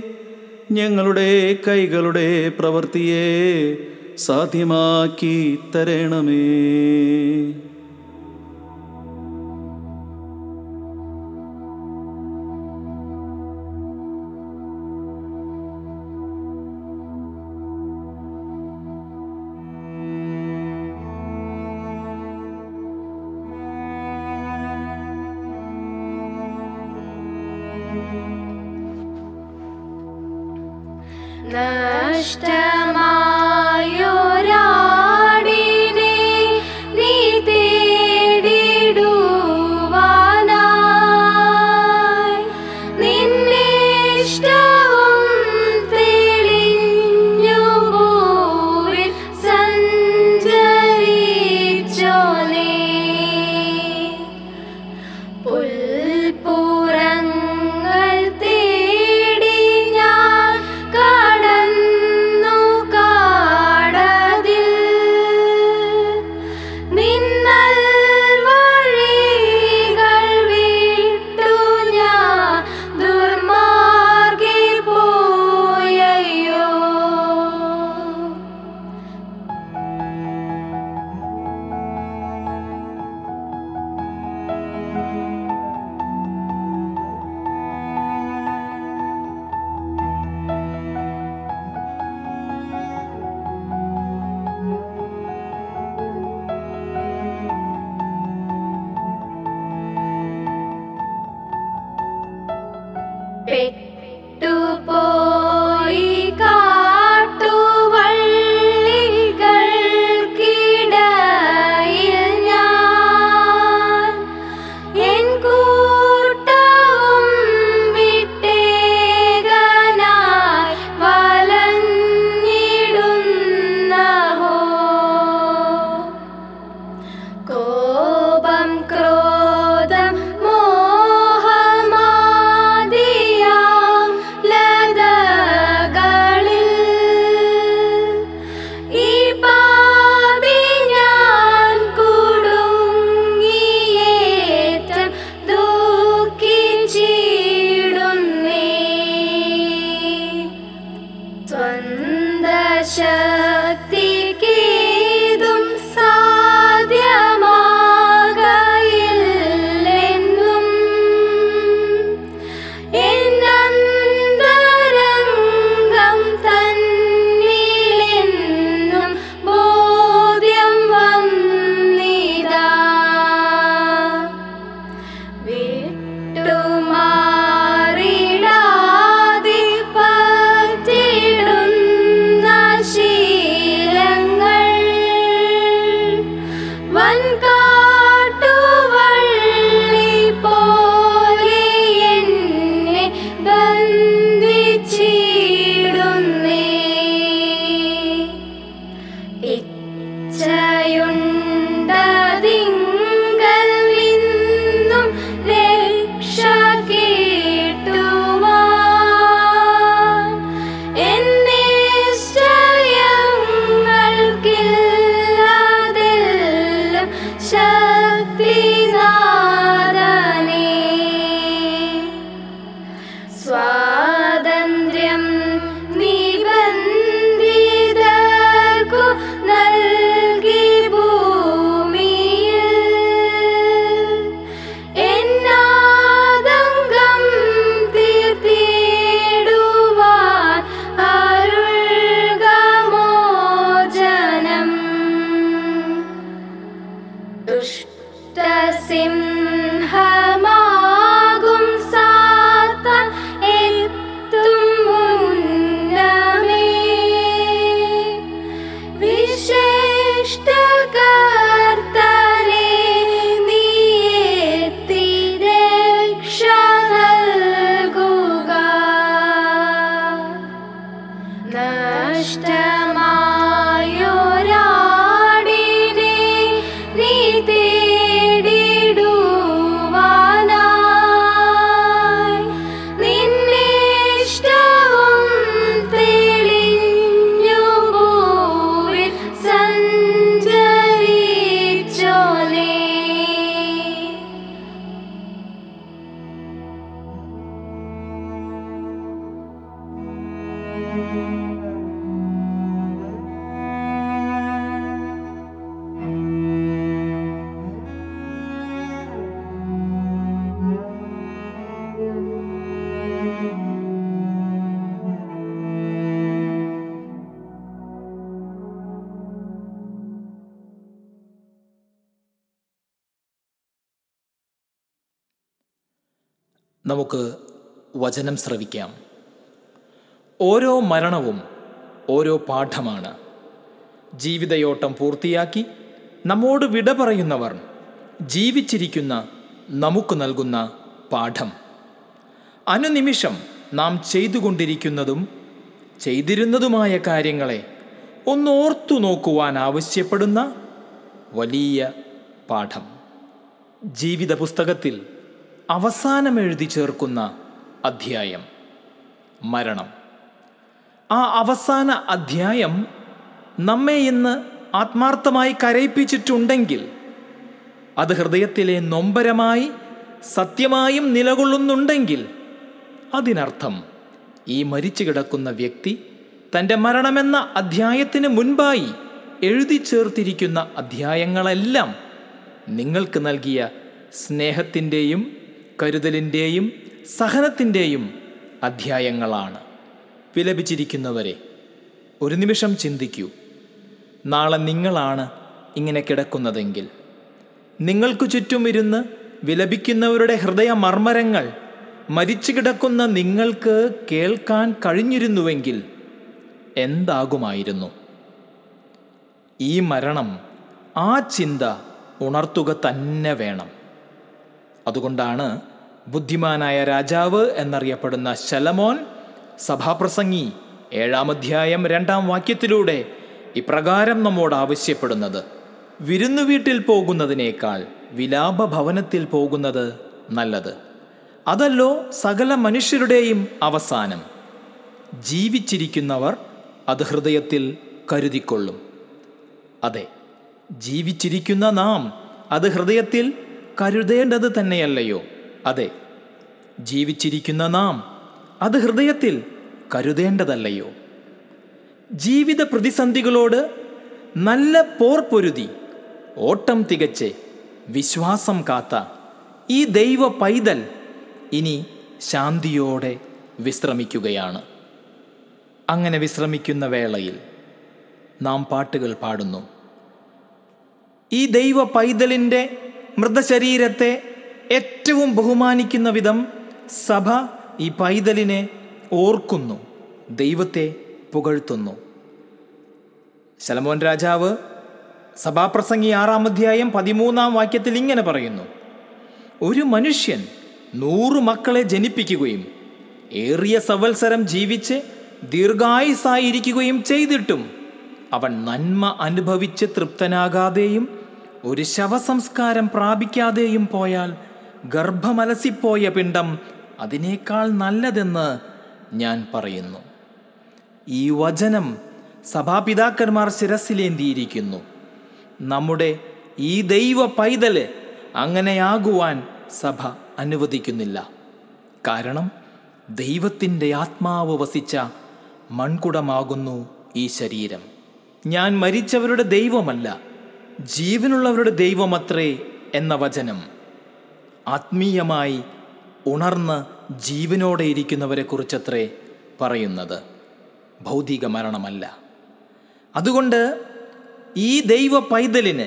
ഞങ്ങളുടെ കൈകളുടെ പ്രവൃത്തിയെ സാധ്യമാക്കി തരണമേ. വചനം ശ്രവിക്കാം. ഓരോ മരണവും ഓരോ പാഠമാണ്. ജീവിതയോട്ടം പൂർത്തിയാക്കി നമ്മോട് വിട പറയുന്നവർ ജീവിച്ചിരിക്കുന്ന നമുക്ക് നൽകുന്ന പാഠം. അനുനിമിഷം നാം ചെയ്തുകൊണ്ടിരിക്കുന്നതും ചെയ്തിരുന്നതുമായ കാര്യങ്ങളെ ഒന്നോർത്തു നോക്കുവാൻ ആവശ്യപ്പെടുന്ന വലിയ പാഠം. ജീവിത പുസ്തകത്തിൽ അവസാനം എഴുതി ചേർക്കുന്ന അധ്യായം. മരണം. ആ അവസാന അധ്യായം നമ്മെ ഇന്ന് ആത്മാർത്ഥമായി കരയിപ്പിച്ചിട്ടുണ്ടെങ്കിൽ അത് ഹൃദയത്തിലെ നൊമ്പരമായി സത്യമായും നിലകൊള്ളുന്നുണ്ടെങ്കിൽ അതിനർത്ഥം ഈ മരിച്ചു കിടക്കുന്ന വ്യക്തി തന്റെ മരണമെന്ന അധ്യായത്തിന് മുൻപായി എഴുതി ചേർത്തിരിക്കുന്ന അധ്യായങ്ങളെല്ലാം നിങ്ങൾക്ക് നൽകിയ സ്നേഹത്തിന്റെയും കരുതലിന്റെയും സഹനത്തിന്റെയും അധ്യായങ്ങളാണ്. വിലപിച്ചിരിക്കുന്നവരെ ഒരു നിമിഷം ചിന്തിക്കൂ. നാളെ നിങ്ങളാണ് ഇങ്ങനെ കിടക്കുന്നതെങ്കിൽ. നിങ്ങൾക്ക് ചുറ്റും ഇരുന്ന് വിലപിക്കുന്നവരുടെ ഹൃദയ മർമ്മരങ്ങൾ മരിച്ചു കിടക്കുന്ന നിങ്ങൾക്ക് കേൾക്കാൻ കഴിഞ്ഞിരുന്നുവെങ്കിൽ എന്താകുമായിരുന്നു? ഈ മരണം ആ ചിന്ത ഉണർത്തുക തന്നെ വേണം. അതുകൊണ്ടാണ് ബുദ്ധിമാനായ രാജാവ് എന്നറിയപ്പെടുന്ന ശലമോൻ സഭാപ്രസംഗി ഏഴാം അധ്യായം രണ്ടാം വാക്യത്തിലൂടെ ഇപ്രകാരം നമ്മോട് ആവശ്യപ്പെടുന്നത്. വിരുന്നു വീട്ടിൽ പോകുന്നതിനേക്കാൾ വിലാപ ഭവനത്തിൽ പോകുന്നത് നല്ലത്. അതല്ലോ സകല മനുഷ്യരുടെയും അവസാനം. ജീവിച്ചിരിക്കുന്നവർ അത് ഹൃദയത്തിൽ കരുതിക്കൊള്ളും. അതെ ജീവിച്ചിരിക്കുന്ന നാം അത് ഹൃദയത്തിൽ കരുതേണ്ടത് തന്നെയല്ലയോ? അതെ ജീവിച്ചിരിക്കുന്ന നാം അത് ഹൃദയത്തിൽ കരുതേണ്ടതല്ലയോ? ജീവിത പ്രതിസന്ധികളോട് നല്ല പോർ പൊരുതി ഓട്ടം തികച്ച് വിശ്വാസം കാത്ത ഈ ദൈവ പൈതൽ ഇനി ശാന്തിയോടെ വിശ്രമിക്കുകയാണ്. അങ്ങനെ വിശ്രമിക്കുന്ന വേളയിൽ നാം പാട്ടുകൾ പാടുന്നു. ഈ ദൈവ പൈതലിന്റെ മൃതശരീരത്തെ ഏറ്റവും ബഹുമാനിക്കുന്ന വിധം സഭ ഈ പൈതലിനെ ഓർക്കുന്നു ദൈവത്തെ പുകഴ്ത്തുന്നു. ശലമോൻ രാജാവ് സഭാപ്രസംഗി ആറാം അധ്യായം പതിമൂന്നാം വാക്യത്തിൽ ഇങ്ങനെ പറയുന്നു ഒരു മനുഷ്യൻ നൂറു മക്കളെ ജനിപ്പിക്കുകയും ഏറിയ സവത്സരം ജീവിച്ച് ദീർഘായുസായിരിക്കുകയും ചെയ്തിട്ടും അവൻ നന്മ അനുഭവിച്ച് തൃപ്തനാകാതെയും ഒരു ശവസംസ്കാരം പ്രാപിക്കാതെയും പോയാൽ ഗർഭമലസിപ്പോയ പിണ്ടം അതിനേക്കാൾ നല്ലതെന്ന് ഞാൻ പറയുന്നു. ഈ വചനം സഭാപിതാക്കന്മാർ ശിരസിലേന്തിയിരിക്കുന്നു നമ്മുടെ ഈ ദൈവ പൈതൽ അങ്ങനെയാകുവാൻ സഭ അനുവദിക്കുന്നില്ല. കാരണം ദൈവത്തിന്റെ ആത്മാവ് വസിച്ച മൺകുടമാകുന്നു ഈ ശരീരം. ഞാൻ മരിച്ചവരുടെ ദൈവമല്ല ജീവനുള്ളവരുടെ ദൈവമത്രേ എന്ന വചനം. ആത്മീയമായി ഉണർന്ന് ജീവനോടെ ഇരിക്കുന്നവരെക്കുറിച്ചത്രേ പറയുന്നത്. ഭൗതിക മരണമല്ല. അതുകൊണ്ട് ഈ ദൈവ പൈതലിന്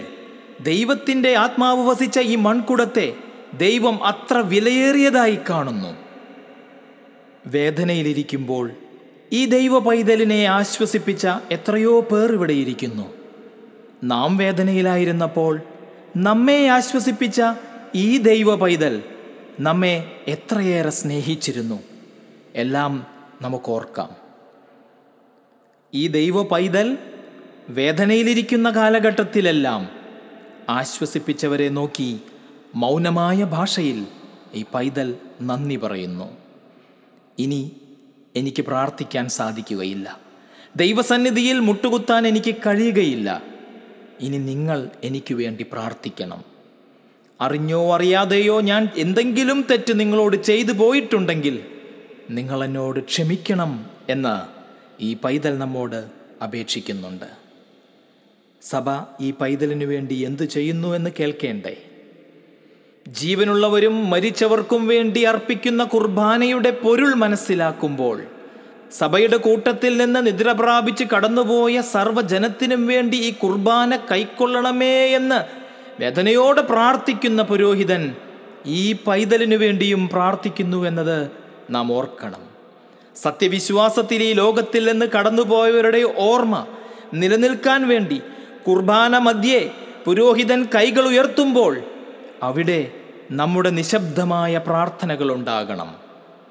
ദൈവത്തിന്റെ ആത്മാവ് വസിച്ച ഈ മൺകുടത്തെ ദൈവം അത്ര വിലയേറിയതായി കാണുന്നു. വേദനയിലിരിക്കുമ്പോൾ ഈ ദൈവ പൈതലിനെ ആശ്വസിപ്പിച്ച എത്രയോ പേർ ഇവിടെ ഇരിക്കുന്നു. നാം വേദനയിലായിരുന്നപ്പോൾ നമ്മെ ആശ്വസിപ്പിച്ച ഈ ദൈവ പൈതൽ നമ്മെ എത്രയേറെ സ്നേഹിച്ചിരുന്നു? എല്ലാം നമുക്കോർക്കാം. ഈ ദൈവ പൈതൽ വേദനയിലിരിക്കുന്ന കാലഘട്ടത്തിലെല്ലാം ആശ്വസിപ്പിച്ചവരെ നോക്കി മൗനമായ ഭാഷയിൽ ഈ പൈതൽ നന്ദി പറയുന്നു. ഇനി എനിക്ക് പ്രാർത്ഥിക്കാൻ സാധിക്കുകയില്ല. ദൈവസന്നിധിയിൽ മുട്ടുകുത്താൻ എനിക്ക് കഴിയുകയില്ല. ഇനി നിങ്ങൾ എനിക്ക് വേണ്ടി പ്രാർത്ഥിക്കണം. അറിഞ്ഞോ അറിയാതെയോ ഞാൻ എന്തെങ്കിലും തെറ്റ് നിങ്ങളോട് ചെയ്തു പോയിട്ടുണ്ടെങ്കിൽ നിങ്ങൾ എന്നോട് ക്ഷമിക്കണം എന്ന് ഈ പൈതൽ നമ്മോട് അപേക്ഷിക്കുന്നുണ്ട്. സഭ ഈ പൈതലിനു വേണ്ടി എന്തു ചെയ്യുന്നു എന്ന് കേൾക്കേണ്ടേ? ജീവനുള്ളവരും മരിച്ചവർക്കും വേണ്ടി അർപ്പിക്കുന്ന കുർബാനയുടെ പൊരുൾ മനസ്സിലാക്കുമ്പോൾ സഭയുടെ കൂട്ടത്തിൽ നിന്ന് നിദ്ര പ്രാപിച്ച് കടന്നുപോയ സർവജനത്തിനും വേണ്ടി ഈ കുർബാന കൈക്കൊള്ളണമേ എന്ന് വേദനയോടെ പ്രാർത്ഥിക്കുന്ന പുരോഹിതൻ ഈ പൈതലിനു വേണ്ടിയും പ്രാർത്ഥിക്കുന്നു എന്നത് നാം ഓർക്കണം. സത്യവിശ്വാസത്തിൽ ഈ ലോകത്തിൽ നിന്ന് കടന്നുപോയവരുടെ ഓർമ്മ നിലനിൽക്കാൻ വേണ്ടി കുർബാന മധ്യേ പുരോഹിതൻ കൈകൾ ഉയർത്തുമ്പോൾ അവിടെ നമ്മുടെ നിശബ്ദമായ പ്രാർത്ഥനകൾ ഉണ്ടാകണം.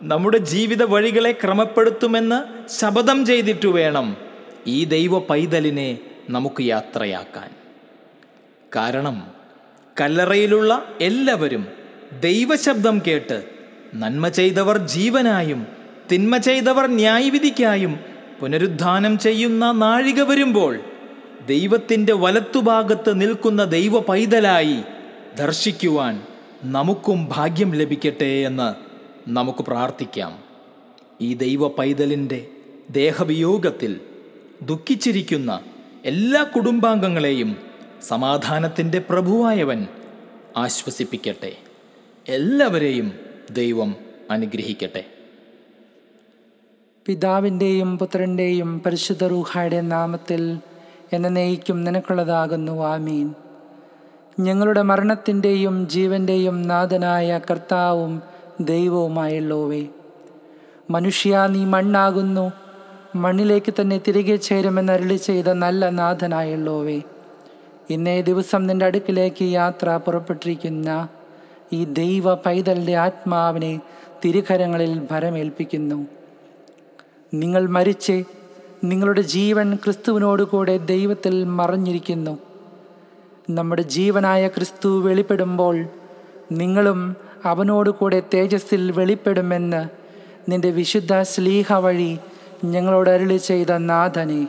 നമ്മുടെ ജീവിത വഴികളെ ക്രമപ്പെടുത്തുമെന്ന് ശപഥം ചെയ്തിട്ടു വേണം ഈ ദൈവ പൈതലിനെ നമുക്ക് യാത്രയാക്കാൻ. കാരണം കല്ലറയിലുള്ള എല്ലാവരും ദൈവശബ്ദം കേട്ട് നന്മ ചെയ്തവർ ജീവനായും തിന്മ ചെയ്തവർ ന്യായവിധിക്കായും പുനരുദ്ധാനം ചെയ്യുന്ന നാഴിക വരുമ്പോൾ ദൈവത്തിന്റെ വലത്തുഭാഗത്ത് നിൽക്കുന്ന ദൈവ പൈതലായി ദർശിക്കുവാൻ നമുക്കും ഭാഗ്യം ലഭിക്കട്ടെ എന്ന് നമുക്ക് പ്രാർത്ഥിക്കാം. ഈ ദൈവ പൈതലിന്റെ ദേഹവിയോഗത്തിൽ ദുഃഖിച്ചിരിക്കുന്ന എല്ലാ കുടുംബാംഗങ്ങളെയും സമാധാനത്തിന്റെ പ്രഭുവായവൻ ആശ്വസിപ്പിക്കട്ടെ. എല്ലാവരെയും ദൈവം അനുഗ്രഹിക്കട്ടെ. പിതാവിന്റെയും പുത്രന്റെയും പരിശുദ്ധ റൂഹായുടെ നാമത്തിൽ എന്നേക്കും നിനക്കുള്ളതാകുന്നു. ആമീൻ. ഞങ്ങളുടെ മരണത്തിന്റെയും ജീവന്റെയും നാഥനായ കർത്താവും ദൈവവുമായുള്ളോവേ. മനുഷ്യ നീ മണ്ണാകുന്നു. മണ്ണിലേക്ക് തന്നെ തിരികെ ചേരുമെന്ന് ചെയ്ത നല്ല നാഥനായുള്ളോവേ. ഇന്നേ ദിവസം നിന്റെ അടുക്കിലേക്ക് യാത്ര പുറപ്പെട്ടിരിക്കുന്ന ഈ ദൈവ പൈതലിന്റെ ആത്മാവിനെ തിരുകരങ്ങളിൽ ഭരമേൽപ്പിക്കുന്നു. നിങ്ങൾ മരിച്ച് നിങ്ങളുടെ ജീവൻ ക്രിസ്തുവിനോടുകൂടെ ദൈവത്തിൽ മറഞ്ഞിരിക്കുന്നു. നമ്മുടെ ജീവനായ ക്രിസ്തു വെളിപ്പെടുമ്പോൾ നിങ്ങളും അവനോടുകൂടെ തേജസ്സിൽ വെളിപ്പെടുമെന്ന് നിന്റെ വിശുദ്ധ സ്ലീഹ വഴി ഞങ്ങളോട് അരുളി ചെയ്ത നാഥനെ.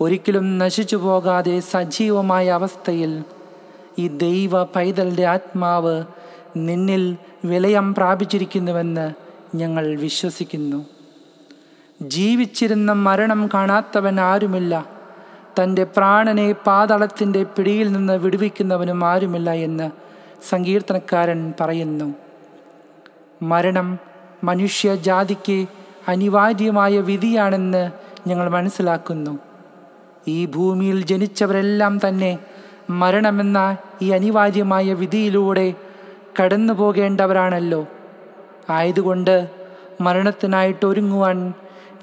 ഒരിക്കലും നശിച്ചു പോകാതെ സജീവമായ അവസ്ഥയിൽ ഈ ദൈവ പൈതലിന്റെ ആത്മാവ് നിന്നിൽ വിലയം പ്രാപിച്ചിരിക്കുന്നുവെന്ന് ഞങ്ങൾ വിശ്വസിക്കുന്നു. ജീവിച്ചിരുന്ന മരണം കാണാത്തവൻ ആരുമില്ല. തന്റെ പ്രാണനെ പാതളത്തിന്റെ പിടിയിൽ നിന്ന് വിടുവിക്കുന്നവനും ആരുമില്ല എന്ന് സങ്കീർത്തനക്കാരൻ പറയുന്നു. മരണം മനുഷ്യജാതിക്ക് അനിവാര്യമായ വിധിയാണെന്ന് ഞങ്ങൾ മനസ്സിലാക്കുന്നു. ഈ ഭൂമിയിൽ ജനിച്ചവരെല്ലാം തന്നെ മരണമെന്ന ഈ അനിവാര്യമായ വിധിയിലൂടെ കടന്നു പോകേണ്ടവരാണല്ലോ ആയതുകൊണ്ട് മരണത്തിനായിട്ട് ഒരുങ്ങുവാൻ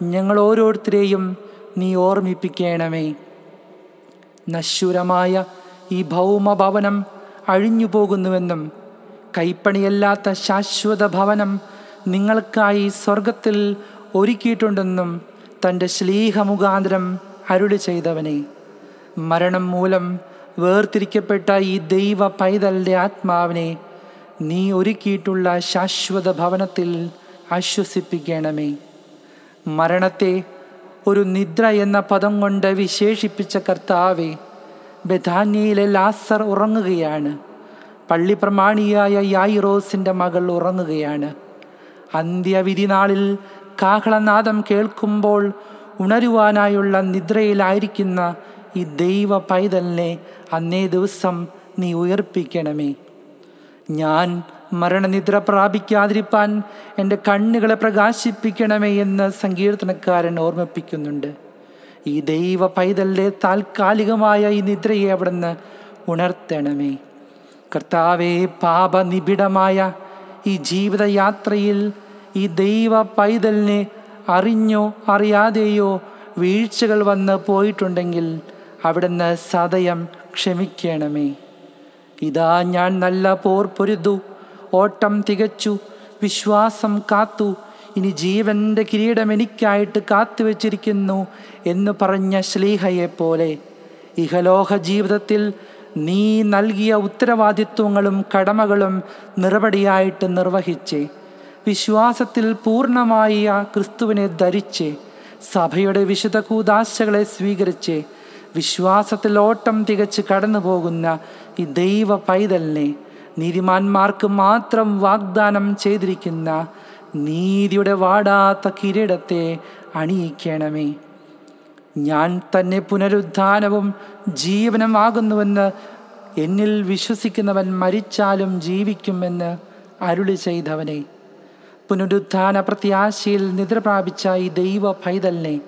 ഞങ്ങൾ ഓരോരുത്തരെയും നീ ഓർമ്മിപ്പിക്കണമേ. നശ്വരമായ ഈ ഭൗമഭവനം അഴിഞ്ഞു പോകുന്നുവെന്നും കൈപ്പണിയല്ലാത്ത ശാശ്വത ഭവനം നിങ്ങൾക്കായി സ്വർഗത്തിൽ ഒരുക്കിയിട്ടുണ്ടെന്നും തന്റെ ശ്ലീഹമുഖാന്തരം അരുളി ചെയ്തവനെ. മരണം മൂലം വേർതിരിക്കപ്പെട്ട ഈ ദൈവ പൈതലിന്റെ ആത്മാവിനെ നീ ഒരുക്കിയിട്ടുള്ള ശാശ്വത ഭവനത്തിൽ ആശ്വസിപ്പിക്കണമേ. മരണത്തെ ഒരു നിദ്ര എന്ന പദം കൊണ്ട് വിശേഷിപ്പിച്ച കർത്താവെ ബഥാന്യയിലെ ലാസർ ഉറങ്ങുകയാണ്. പള്ളി പ്രമാണിയായ യായിറോസിന്റെ മകൾ ഉറങ്ങുകയാണ്. അന്ത്യവിധി നാളിൽ കാഹളനാദം കേൾക്കുമ്പോൾ ഉണരുവാനായുള്ള നിദ്രയിലായിരിക്കുന്ന ഈ ദൈവ പൈതലിനെ അന്നേ ദിവസം നീ ഉയർപ്പിക്കണമേ. ഞാൻ മരണനിദ്ര പ്രാപിക്കാതിരിപ്പാൻ എന്റെ കണ്ണുകളെ പ്രകാശിപ്പിക്കണമേ എന്ന് സങ്കീർത്തനക്കാരൻ ഓർമ്മിപ്പിക്കുന്നുണ്ട്. ഈ ദൈവ പൈതലിലെ താൽക്കാലികമായ ഈ നിദ്രയെ അവിടുന്ന് ഉണർത്തണമേ. കർത്താവെ പാപനിബിഡമായ ഈ ജീവിതയാത്രയിൽ ഈ ദൈവ പൈതലിനെ അറിഞ്ഞോ അറിയാതെയോ വീഴ്ചകൾ വന്ന് പോയിട്ടുണ്ടെങ്കിൽ അവിടുന്ന് സതയം ക്ഷമിക്കണമേ. ഇതാ ഞാൻ നല്ല പോർ പൊരുതു ഓട്ടം തികച്ചു വിശ്വാസം കാത്തു ഇനി ജീവന്റെ കിരീടം എനിക്കായിട്ട് കാത്തുവച്ചിരിക്കുന്നു എന്ന് പറഞ്ഞ ശ്ലീഹയെപ്പോലെ ഇഹലോഹ ജീവിതത്തിൽ നീ നൽകിയ ഉത്തരവാദിത്വങ്ങളും കടമകളും നിറപടിയായിട്ട് നിർവഹിച്ച്. വിശ്വാസത്തിൽ പൂർണമായി ആ ക്രിസ്തുവിനെ ധരിച്ച് സഭയുടെ വിശുദ്ധ കൂതാശകളെ സ്വീകരിച്ച് വിശ്വാസത്തിൽ ഓട്ടം തികച്ച് കടന്നു പോകുന്ന ഈ ദൈവ പൈതലിനെ നീതിമാന്മാർക്ക് മാത്രം വാഗ്ദാനം ചെയ്തിരിക്കുന്ന നീതിയുടെ വാടാത്ത കിരീടത്തെ അണിയിക്കണമേ. ഞാൻ തന്നെ പുനരുദ്ധാനവും ജീവനമാകുന്നുവെന്ന് എന്നിൽ വിശ്വസിക്കുന്നവൻ മരിച്ചാലും ജീവിക്കുമെന്ന് അരുളി ചെയ്തവനെ. പുനരുദ്ധാന പ്രത്യാശയിൽ നിദ്ര പ്രാപിച്ച ഈ ദൈവ പൈതലിനെ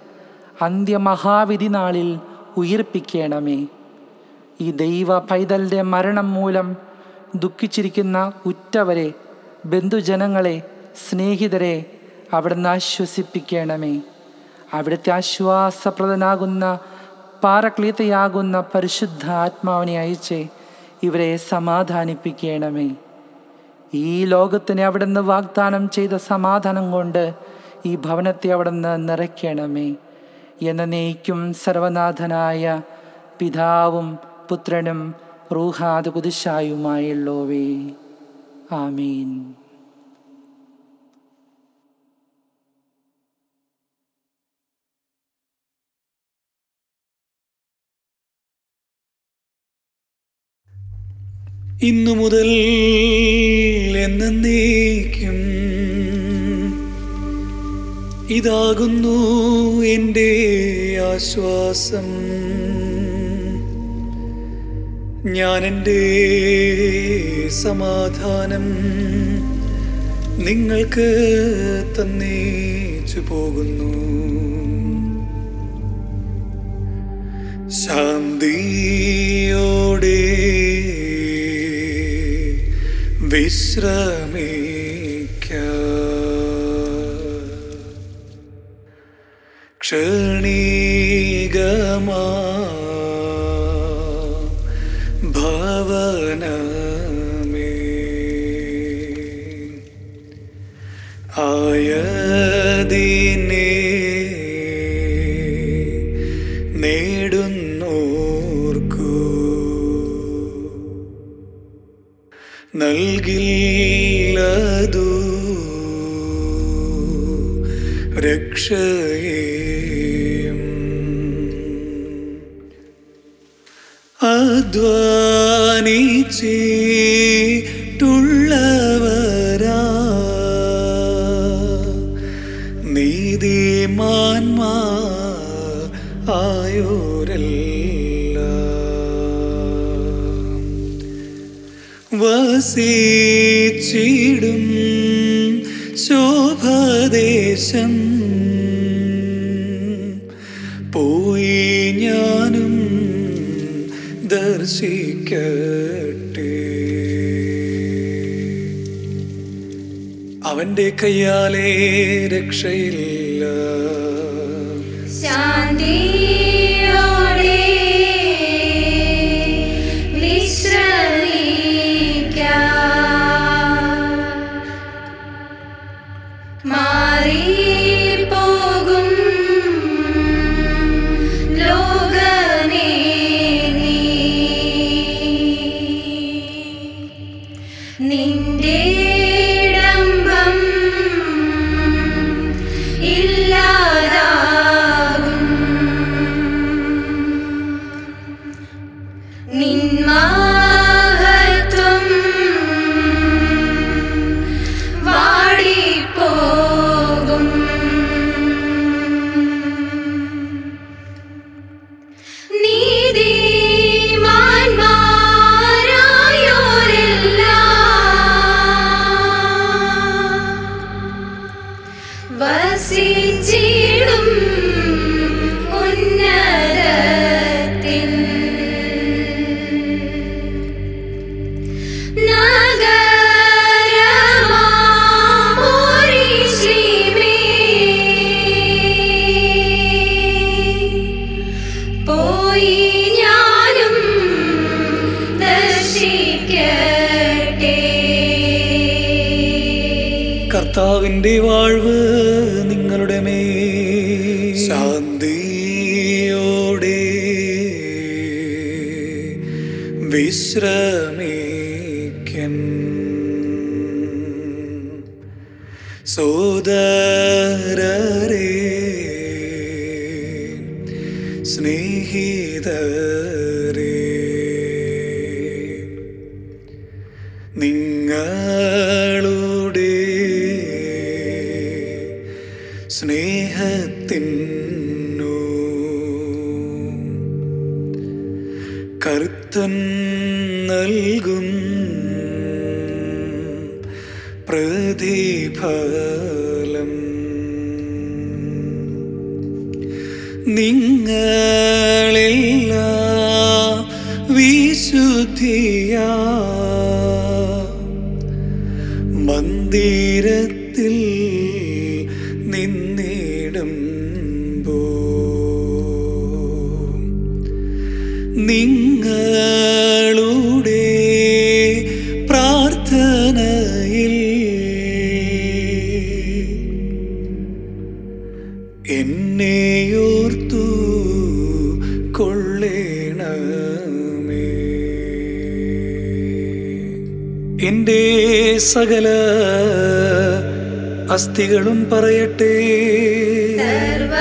അന്ത്യമഹാവിധി നാളിൽ ഉയർപ്പിക്കണമേ. ഈ ദൈവ പൈതലിന്റെ മരണം മൂലം ദുഃഖിച്ചിരിക്കുന്ന ഉറ്റവരെ ബന്ധുജനങ്ങളെ സ്നേഹിതരെ അവിടുന്ന് ആശ്വസിപ്പിക്കണമേ. അവിടുത്തെ ആശ്വാസപ്രദനാകുന്ന പാറക്ലീത്തയാകുന്ന പരിശുദ്ധ ആത്മാവിനെ അയച്ച് ഇവരെ സമാധാനിപ്പിക്കണമേ. ഈ ലോകത്തിന് അവിടുന്ന് വാഗ്ദാനം ചെയ്ത സമാധാനം കൊണ്ട് ഈ ഭവനത്തെ അവിടുന്ന് നിറയ്ക്കണമേ എന്നേക്കും സർവനാഥനായ പിതാവും പുത്രനും റൂഹാദ് കുതിശായുമായുള്ളോവേ. ആമീൻ. ഇന്നു മുതൽ എന്നേക്കും ഇതാകുന്നു എന്റെ ആശ്വാസം. ഞാൻ എന്റെ സമാധാനം നിങ്ങൾക്ക് തന്നേച്ചു പോകുന്നു. ശാന്തിയോടെ विश्रमे നിങ്ങളില്ല വിശുദ്ധിയാ. സകല അസ്ഥികളും പറയട്ടെ. സർവ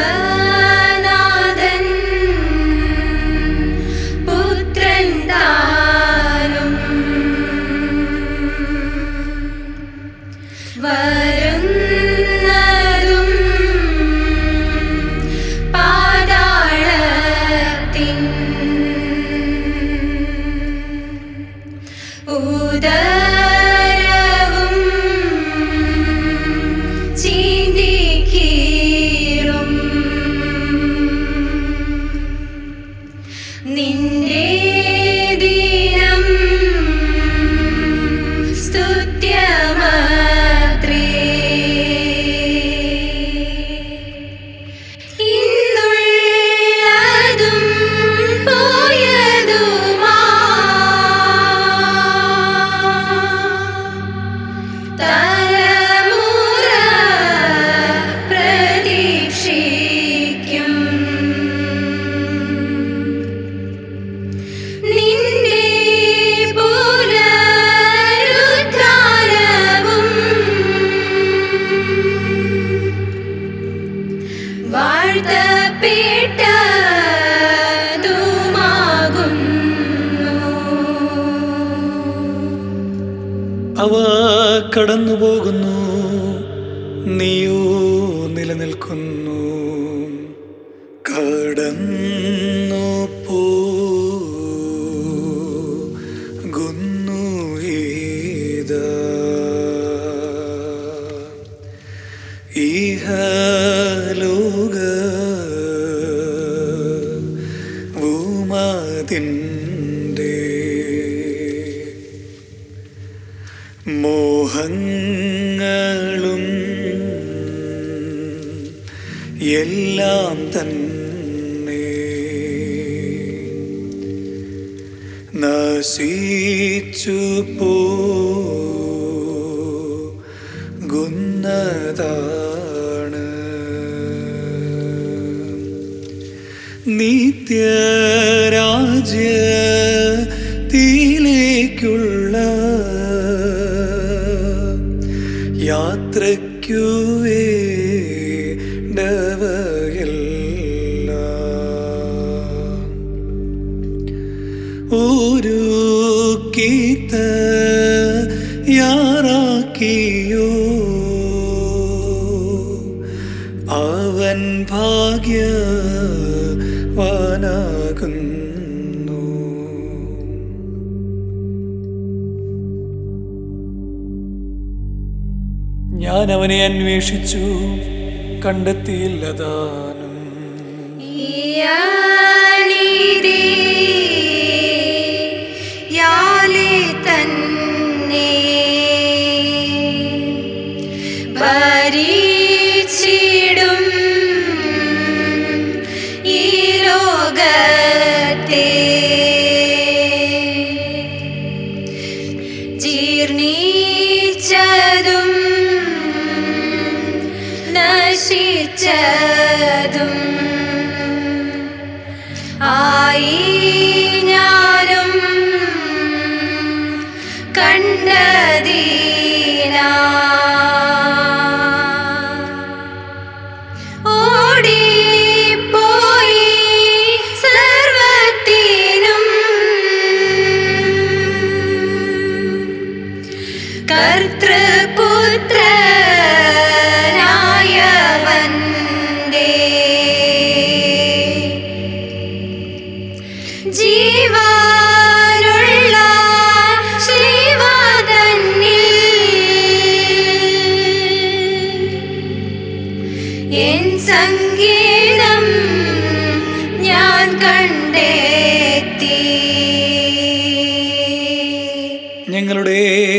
ഞാൻ അവനെ അന്വേഷിച്ചു കണ്ടെത്തിയില്ലതാനും.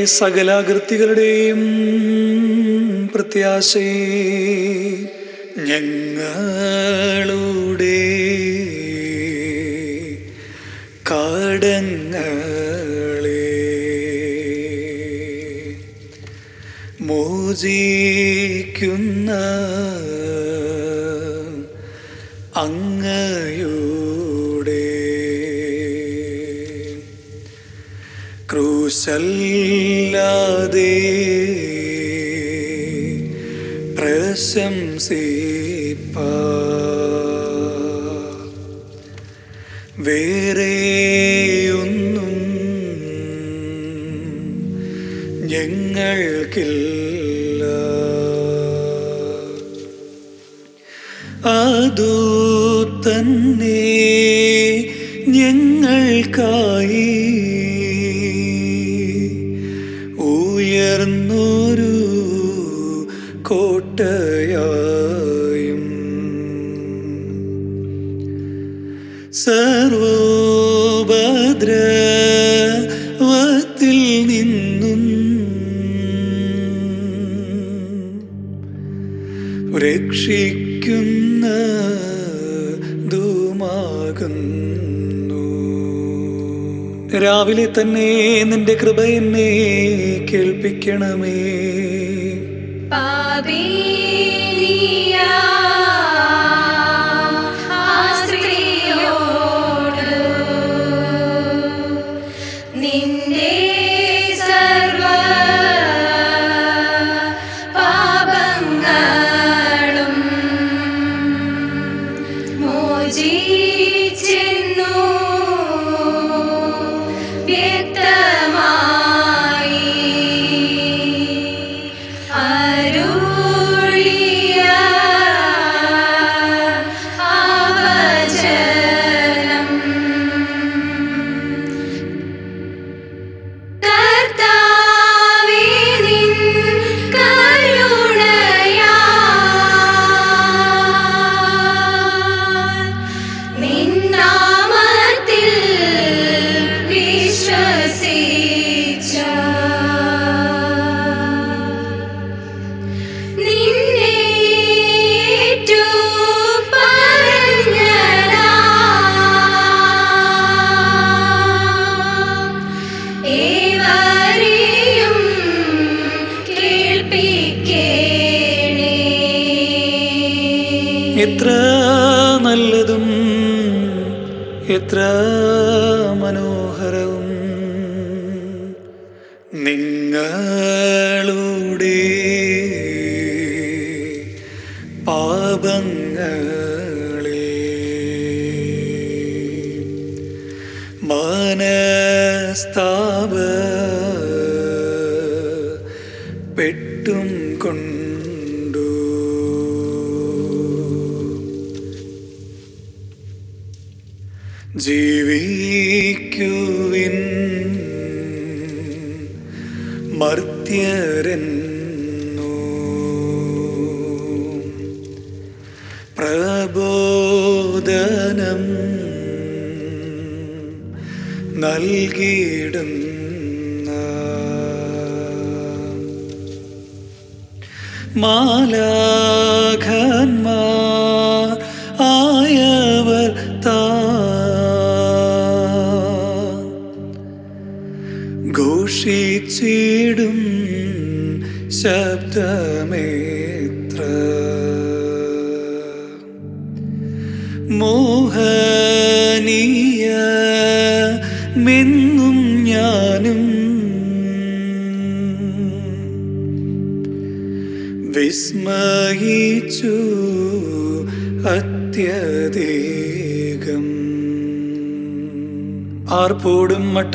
സകലാകൃതികളുടെയും പ്രത്യാശേ ഞങ്ങളുടെ തന്നെ നിന്റെ കൃപ എന്നെ കേൾപ്പിക്കണമേ. പാപിനിയ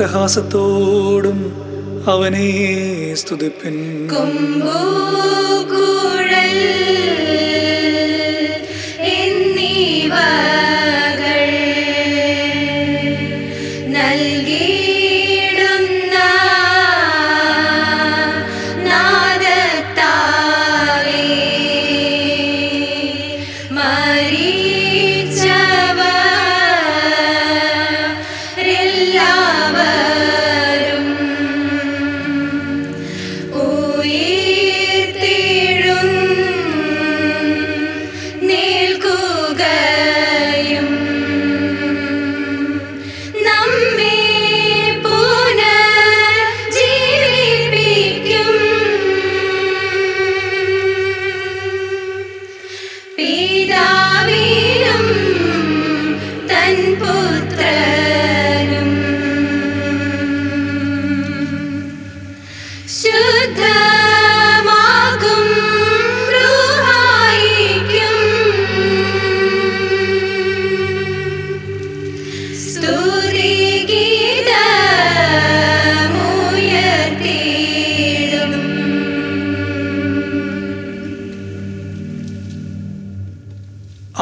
അട്ടഹാസത്തോടും അവനെ സ്തുതിപ്പിൻ.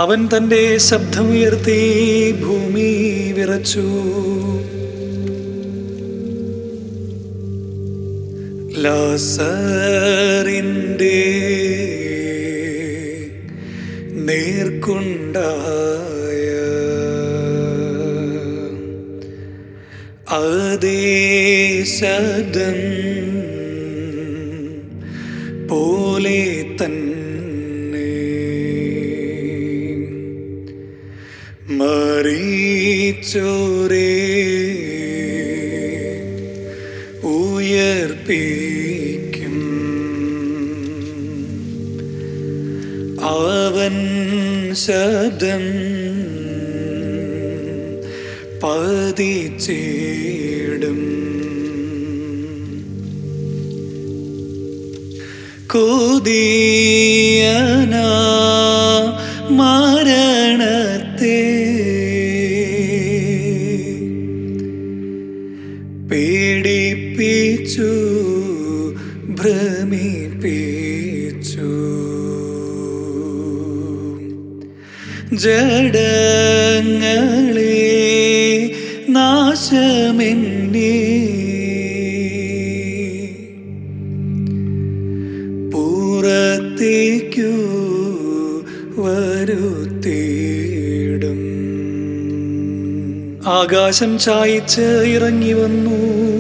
അവൻ തന്റെ ശബ്ദമുയർത്തി ഭൂമി വിറച്ചു. ലാസറിന്റെ നേർക്കുണ്ടായ അതേ ശബ്ദം മറിച്ചോരേ ഉയർപ്പിക്കും. അവൻ ശബ്ദം പതിച്ചിടും. കൊതിയന മരണത്തെ ജഡങ്ങളെ നാശമെന്നേ. പുറത്തേക്കു വരുത്തേടും ആകാശം ചായച്ച് ഇറങ്ങി വന്നു.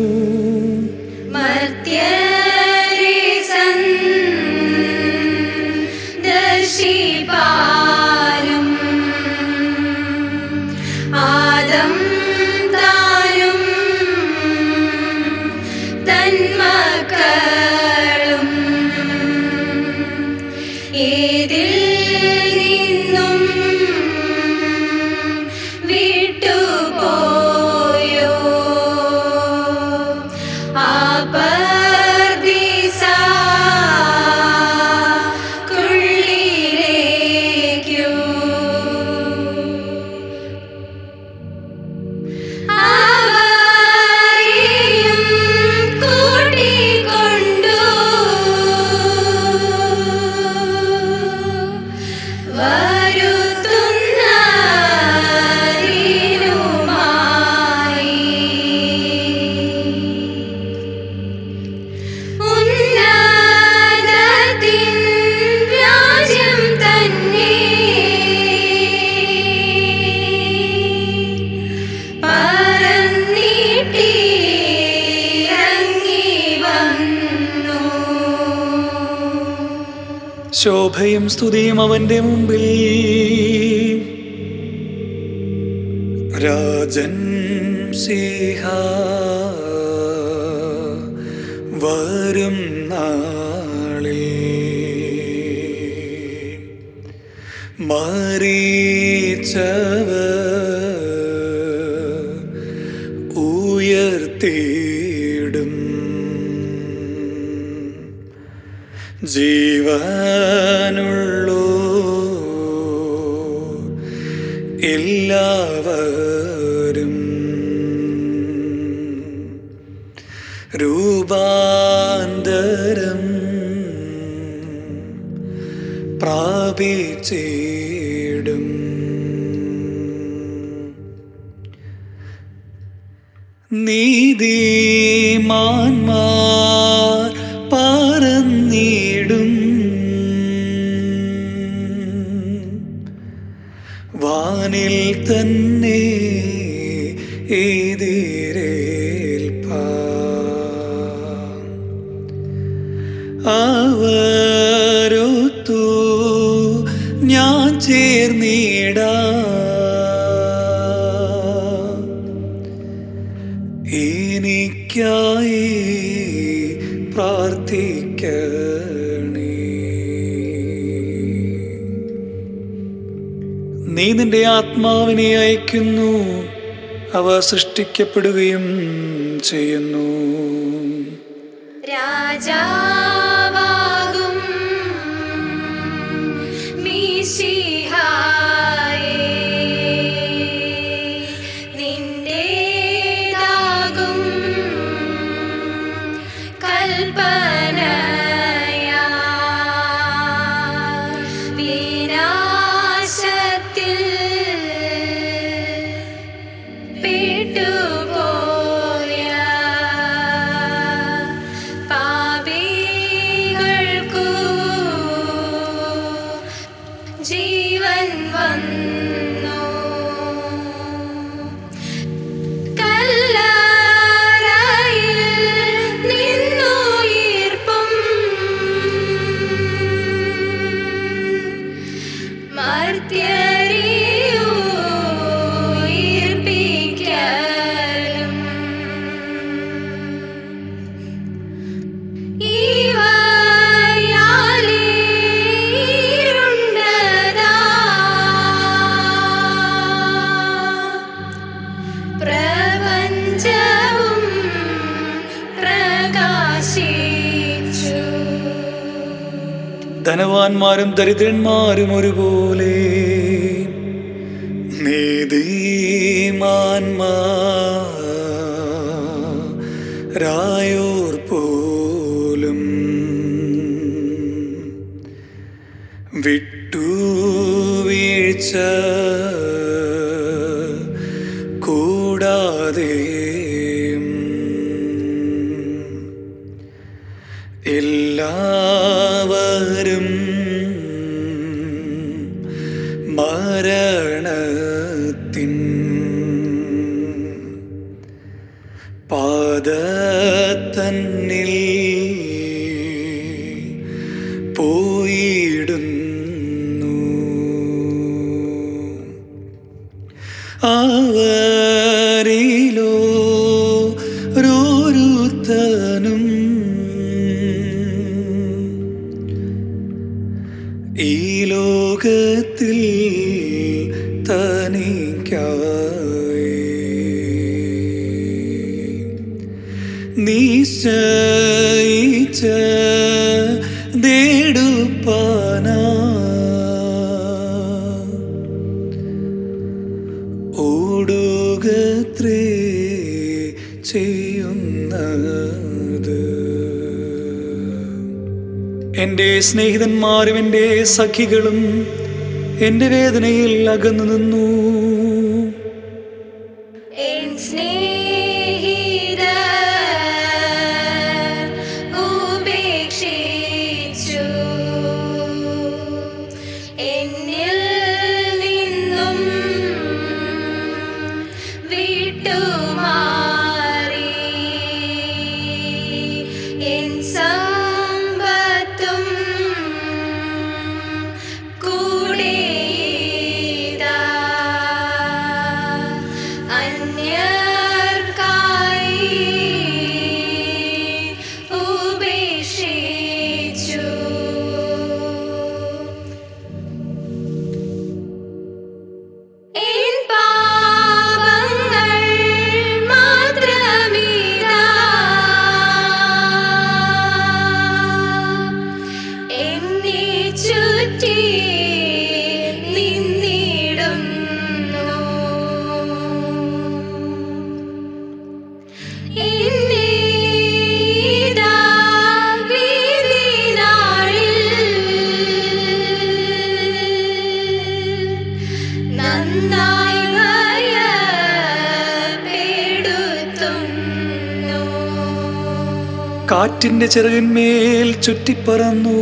അവന്റെ മുമ്പിൽ വരും. രൂപാന്തരം പ്രാപിച്ചിടും. നീതിമാന്മാ അയക്കുന്നു. അവ സൃഷ്ടിക്കപ്പെടുകയും ചെയ്യുന്നു. ദരിദ്രന്മാരും ഒരുപോലെ എന്റെ സ്നേഹിതന്മാരും എന്റെ സഖികളും എന്റെ വേദനയിൽ അകന്നു നിന്നു. കാറ്റിന്റെ ചിറകിന്മേൽ ചുറ്റിപ്പറന്നു.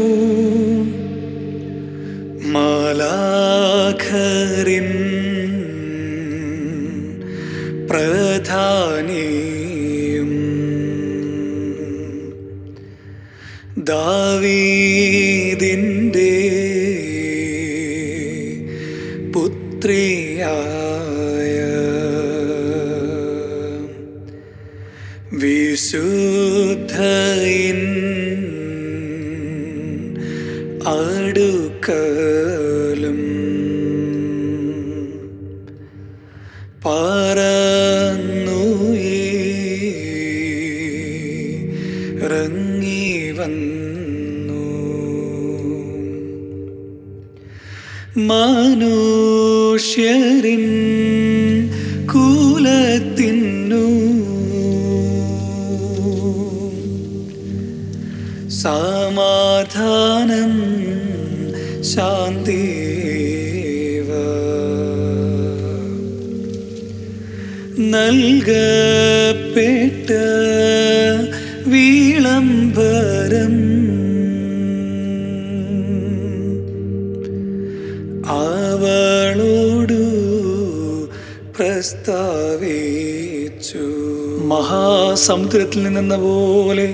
മഹാസമുദ്രത്തിൽ നിന്നെന്ന പോലെ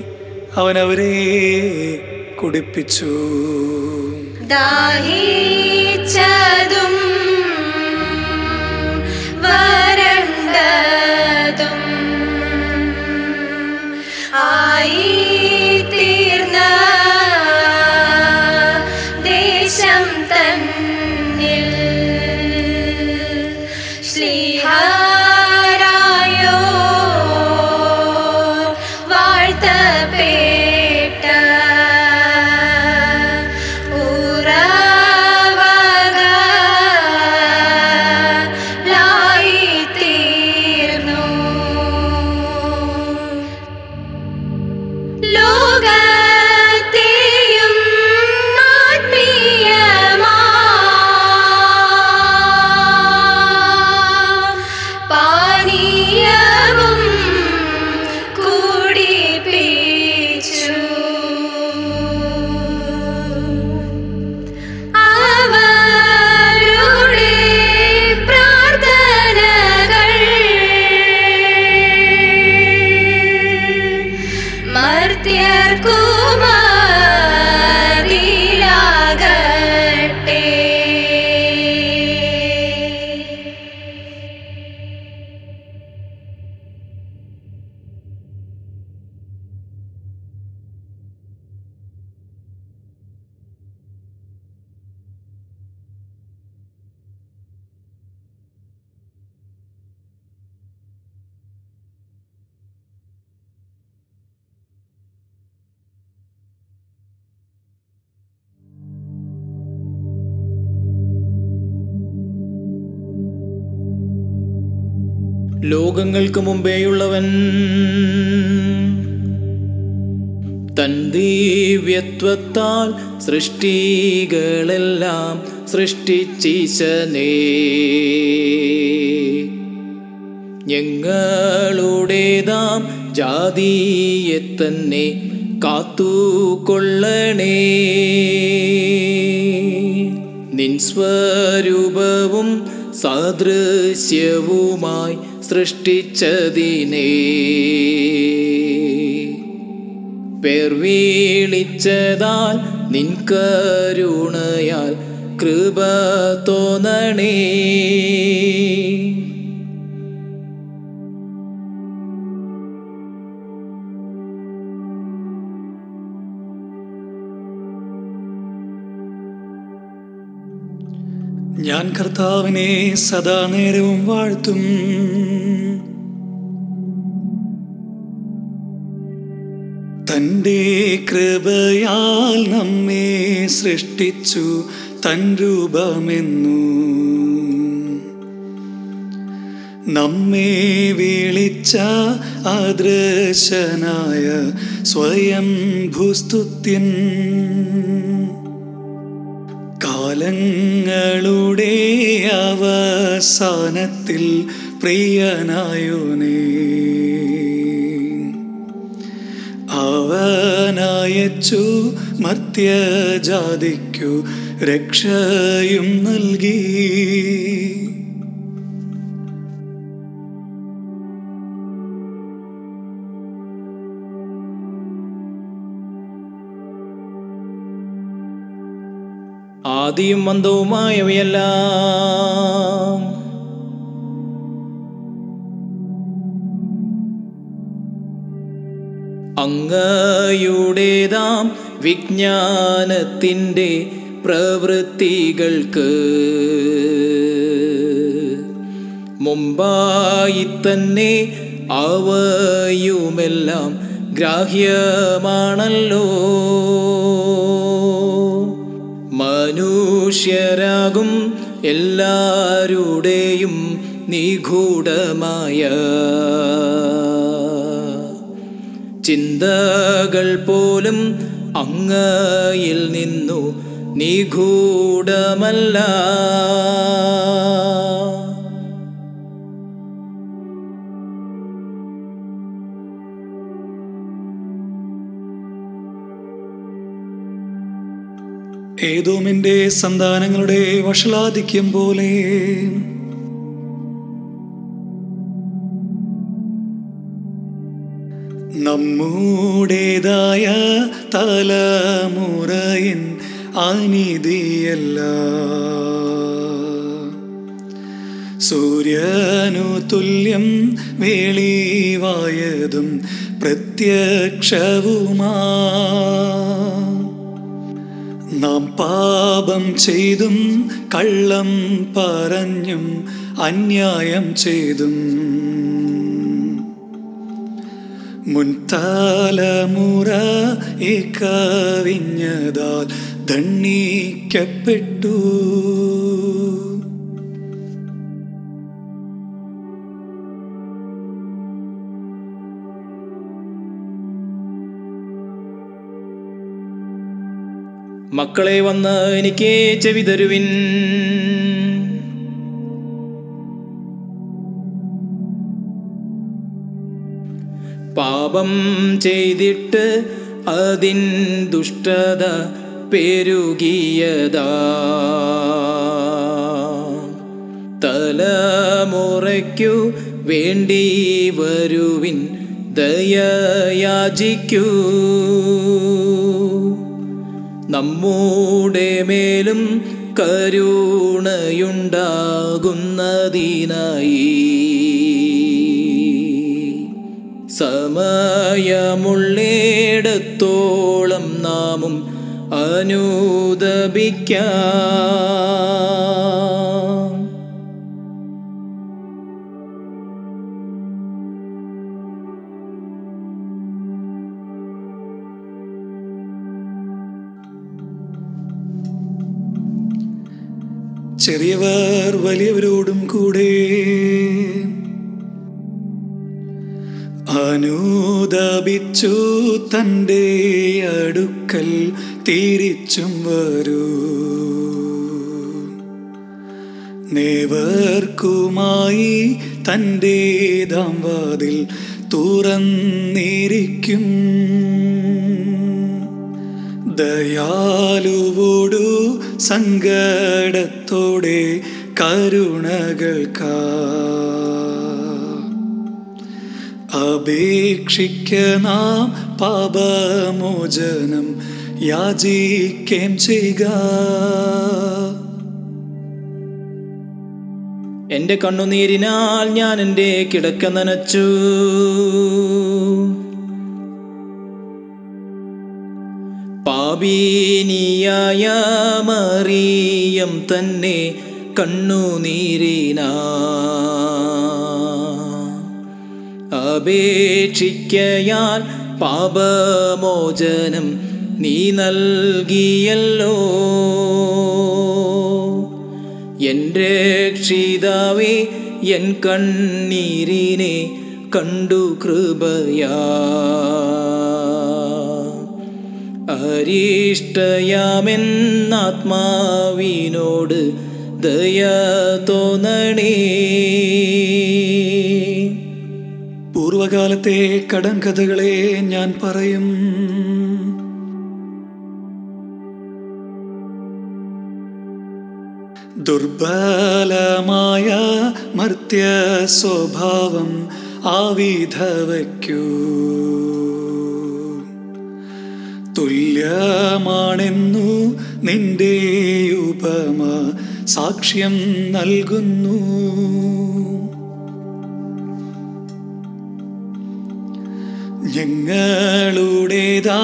അവൻ അവരെ കുടിപ്പിച്ചു. ലോകങ്ങൾക്ക് മുമ്പേയുള്ളവൻ തൻ ദിവ്യത്വത്താൽ സൃഷ്ടികളെല്ലാം സൃഷ്ടിച്ചീശനേ. ഞങ്ങളുടേതാം ജാതിയെ തന്നെ കാത്തുകൊള്ളണേ. നിൻ സ്വരൂപവും സാദൃശ്യവുമായി സൃഷ്ടിച്ചതിനെ. പേർ വീളിച്ചതാൽ നിൻ കരുണയാൽ കൃപ തോന്നണേ. ഞാൻ കർത്താവിനെ സദാ നേരവും വാഴ്ത്തും. തന്റെ കൃപയാൽ നമ്മെ സൃഷ്ടിച്ചു തൻ രൂപമെന്നു. നമ്മെ വിളിച്ച അദൃശനായ സ്വയം ഭൂസ്തുത്യൻ കാലങ്ങളുടെ അവസാനത്തിൽ പ്രിയനായോനേ. അവനായച്ചു മർത്യജാതിക്കു രക്ഷയും നൽകി. ആദിയും അന്തവുമായവയെല്ലാം അങ്ങയുടേതാം വിജ്ഞാനത്തിന്റെ പ്രവൃത്തികൾക്ക് മുമ്പായി തന്നെ അവയുമെല്ലാം ഗ്രാഹ്യമാണല്ലോ. മനുഷ്യരാകും എല്ലാരുടെയും നിഗൂഢമായ. ചിന്തകൾ പോലും അങ്ങയിൽ നിന്നു നിഗൂഢമല്ല. ഏതോമിന്റെ സന്താനങ്ങളുടെ വഷളാധിക്യം പോലെ. നമ്മുടേതായ തലമുറയിൻ അനീതിയല്ല സൂര്യനു തുല്യം വെളിവായതും പ്രത്യക്ഷവുമാ. നാം പാപം ചെയ്തും കള്ളം പറഞ്ഞും അന്യായം ചെയ്തും. മുൻതലമുറ കവിഞ്ഞതാൽ ദണ്ണിക്കപ്പെട്ടു. മക്കളെ വന്ന് എനിക്ക് ചെവി തരുവിൻ. പാപം ചെയ്തിട്ട് അതിൻ ദുഷ്ടത പെരുകിയതാ. തലമുറയ്ക്കു വേണ്ടി വരുവിൻ ദയയാചിക്കൂ നമ്മുടെ മേലും കരുണയുണ്ടാകുന്നതിനായി. സമയമുള്ളേടത്തോളം നാമും അനുദപിക്കാം. ചെറിയവർ വലിയവരോടും കൂടെ. അനുദപിച്ചു തന്റെ അടുക്കൽ തിരിച്ചും വരൂ. നേവർക്കുമായി തന്റെ ദാംവാതിൽ തുറന്നിരിക്കും. ദയാലുവോടു സങ്കടത്തോടെ കരുണകൾക്കാ അപേക്ഷിക്ക നാം പാപമോചനം യാചിക്കേം ചെയ്യുക. എന്റെ കണ്ണുനീരിനാൽ ഞാൻ എന്റെ കിടക്ക നനച്ചു. പാപീനിയായ മറിയം തന്നെ കണ്ണുനീരിനാ. അപേക്ഷിക്കയാൽ പാപമോചനം നീ നൽകിയല്ലോ. എൻ രക്ഷിതാവേ എൻ കണ്ണീരിനെ കണ്ടു കൃപയാ. ഹരിഷ്ടയാമെന്നാത്മാവിനോട് ദയ തോന്നണേ. പൂർവകാലത്തെ കടം കഥകളെ ഞാൻ പറയും. ദുർബലമായ മർത്യ സ്വഭാവം ആവിധവയ്ക്കൂ. തുല്യമാണെന്നു നിന്റെ ഉപമ സാക്ഷ്യം നൽകുന്നു. ഞങ്ങളുടേതാ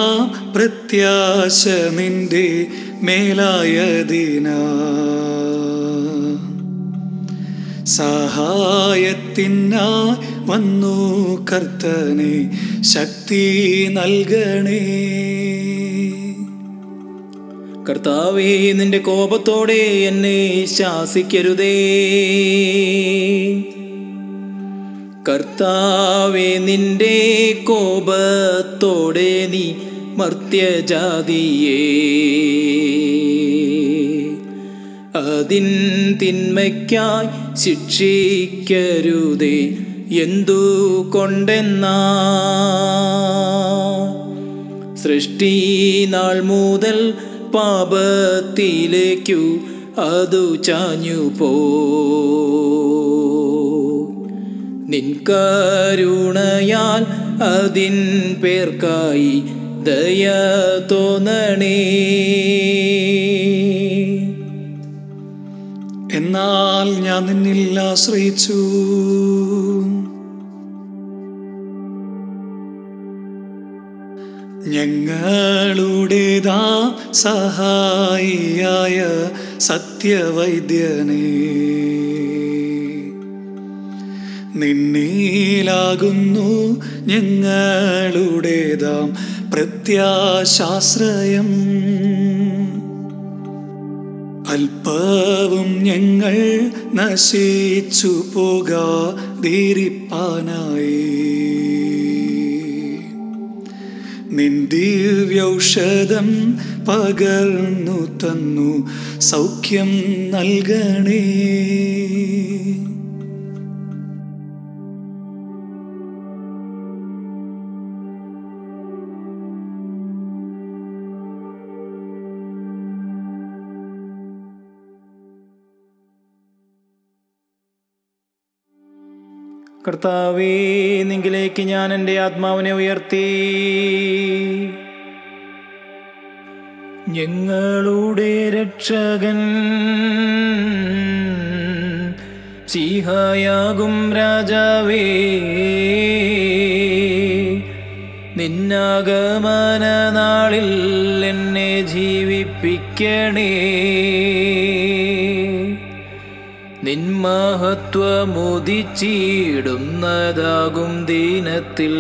പ്രത്യാശ നിന്റെ മേലായതിനാ സഹായത്തിനായി വന്നു കർത്തനെ ശക്തി നൽകണേ. കർത്താവേ നിന്റെ കോപത്തോടെ എന്നെ ശാസിക്കരുതേ. കർത്താവേ നിന്റെ കോപത്തോടെ നീ മർത്യജാതിയേ. അതിൻ തിന്മയ്ക്കായി ശിക്ഷിക്കരുതേ. എന്തു കൊണ്ടെന്നാ സൃഷ്ടി നാൾ മുതൽ പാപത്തിലേക്കു അതു ചാഞ്ഞു പോ നിൻ കരുണയാൽ അതിൻ പേർക്കായി ദയ തോന്നണേ. എന്നാൽ ഞാൻ നിന്നിൽ ആശ്രയിച്ചു. ഞങ്ങളുടേതാ സഹായിയായ സത്യവൈദ്യനേ. നിന്നീലാകുന്നു ഞങ്ങളുടേതാം പ്രത്യാശാശ്രയം. അല്പവും ഞങ്ങൾ നശിച്ചു പോകാതിരിപ്പാനായി. നിന്ദിവ്യൗഷധം പകർന്നു തന്നു സൗഖ്യം നൽകണേ. കർത്താവേ നിങ്കിലേക്ക് ഞാൻ എന്റെ ആത്മാവിനെ ഉയർത്തി. ഞങ്ങളുടെ രക്ഷകൻ സിഹായാകും രാജാവേ നിന്നാഗമന നാളിൽ എന്നെ ജീവിപ്പിക്കണേ. നിന്മഹത്വമുദിച്ചിടുന്നതാകും ദീനത്തിൽ.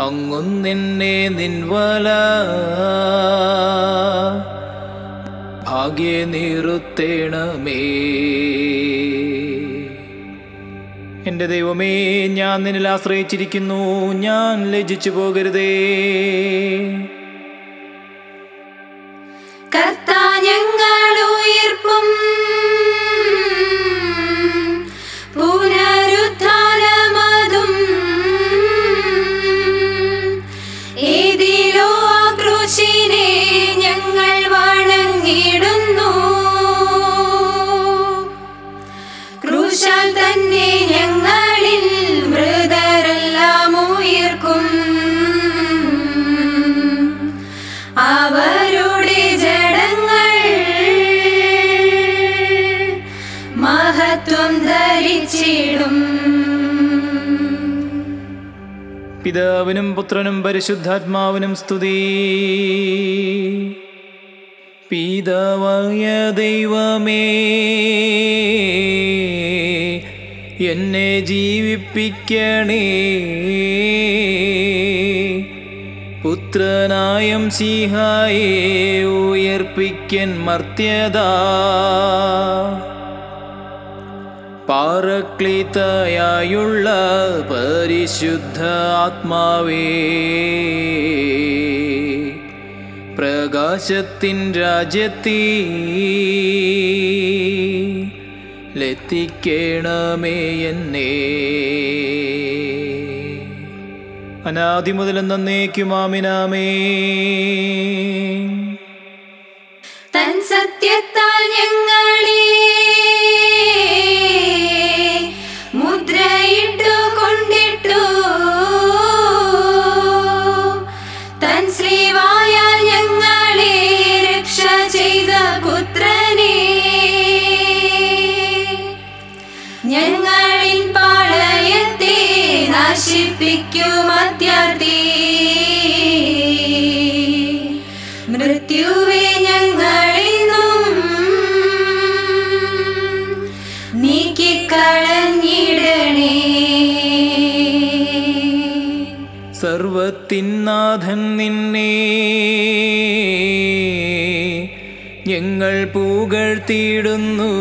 അങ്ങും നിന്നെ നിൻവല ഭാഗ്യ നിറുത്തേണമേ. എന്റെ ദൈവമേ ഞാൻ നിന്നിൽ ആശ്രയിച്ചിരിക്കുന്നു. ഞാൻ ലജിച്ചു പോകരുതേ. കർത്താ Mama. പിതാവിനും പുത്രനും പരിശുദ്ധാത്മാവിനും സ്തുതി. പിതാവായ ദൈവമേ എന്നെ ജീവിപ്പിക്കണേ. പുത്രനായം സിഹായേ ഉയർപ്പിക്കൻ മർത്യത പാറക്ലിതയായുള്ള പരിശുദ്ധ ആത്മാവേ പ്രകാശത്തിൻ രാജ്യത്തി ലത്തിക്കേണമേ എന്നെ. അനാദി മുതൽ നന്നേക്കുമാമിനാമേ തൻ സത്യത്താൽ ഞങ്ങളെ നശിപ്പിക്കും അത്യാർത്ഥി മൃത്യുവെ ഞങ്ങളിന്നും നീക്കിക്കളഞ്ഞിടണേ. സർവത്തിനാഥൻ നിന്നെ. ഞങ്ങൾ പുകഴ്ത്തിയിടുന്നു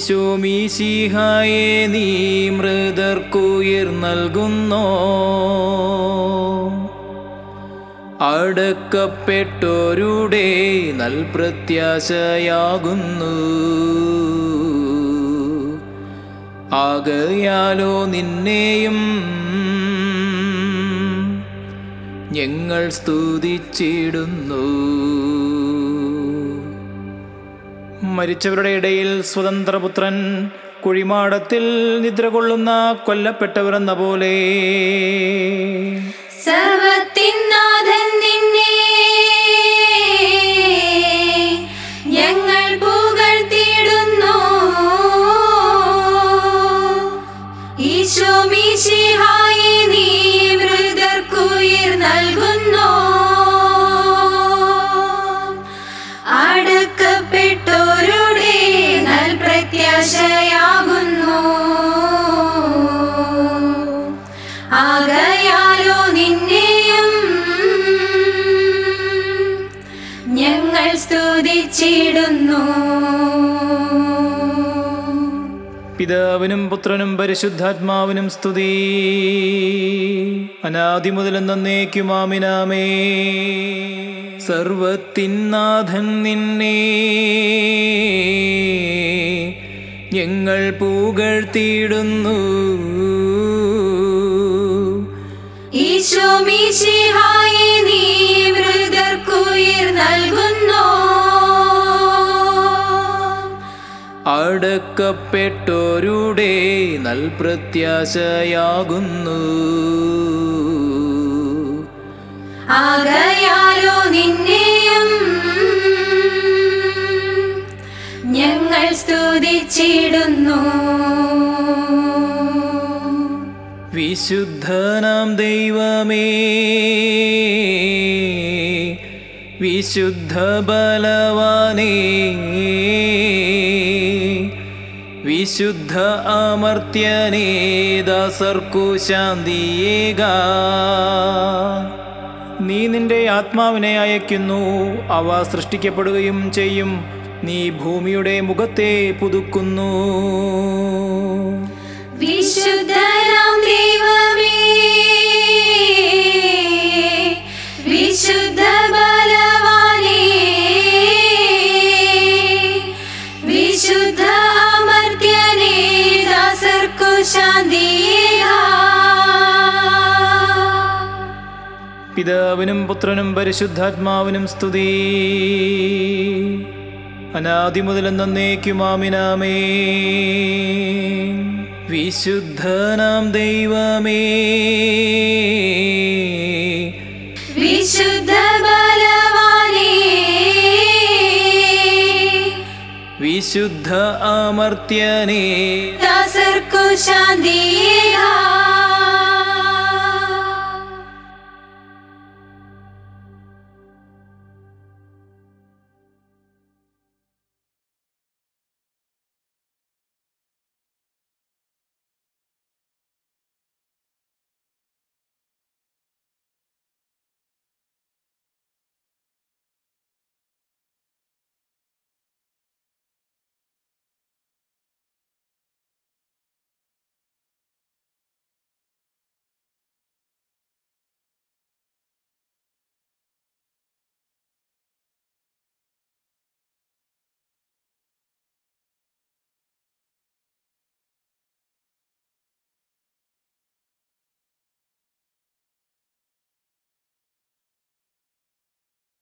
ഈശോ മീശിഹായെ നീ മൃതർക്കുയിർ നൽകുന്നോ? അടക്കപ്പെട്ടോരുടെ നൽപ്രത്യാശയാകുന്നു ആകയാലോ നിന്നെയും ഞങ്ങൾ സ്തുതിച്ചിടുന്നു. മരിച്ചവരുടെ ഇടയിൽ സ്വതന്ത്രപുത്രൻ കുഴിമാടത്തിൽ നിദ്ര കൊള്ളുന്ന കൊല്ലപ്പെട്ടവരെന്ന പോലെ. സർവത്തിനാഥൻ നിന്നെ പിതാവിനും പുത്രനും പരിശുദ്ധാത്മാവിനും സ്തുതി. അനാദി മുതൽ നന്നേക്കുമാമിനാമേ സർവത്തിനാഥൻ നിന്നെ. ഞങ്ങൾ പുകഴ്ത്തിയിടുന്നു. ഈശോ മീശിഹായി നീ മൃതർക്കുയിർ നൽകുന്നു. അടക്കപ്പെട്ടോരുടെ നൽപ്രത്യാശയാകുന്നു. ആകയാലോ നിന്നെയും ഞങ്ങൾ സ്തുതിച്ചിടുന്നു. വിശുദ്ധനാം ദൈവമേ വിശുദ്ധ ബലവാനേ വിശുദ്ധ അമർത്യനേ ശാന്തി ശാന്തിയേക. നീ നിന്റെ ആത്മാവിനെ അയക്കുന്നു അവ സൃഷ്ടിക്കപ്പെടുകയും ചെയ്യും. നീ ഭൂമിയുടെ മുഖത്തെ പുതുക്കുന്നു. വിശുദ്ധനാം ദൈവമേ വിശുദ്ധ പിതാവിനും പുത്രനും പരിശുദ്ധാത്മാവിനും സ്തുതി. അനാദി മുതൽ നന്നേക്കുമാമിനാമേ വിശുദ്ധനാം ദൈവമേ. വിശുദ്ധ विशुद्ध आमर्त्य नेर् को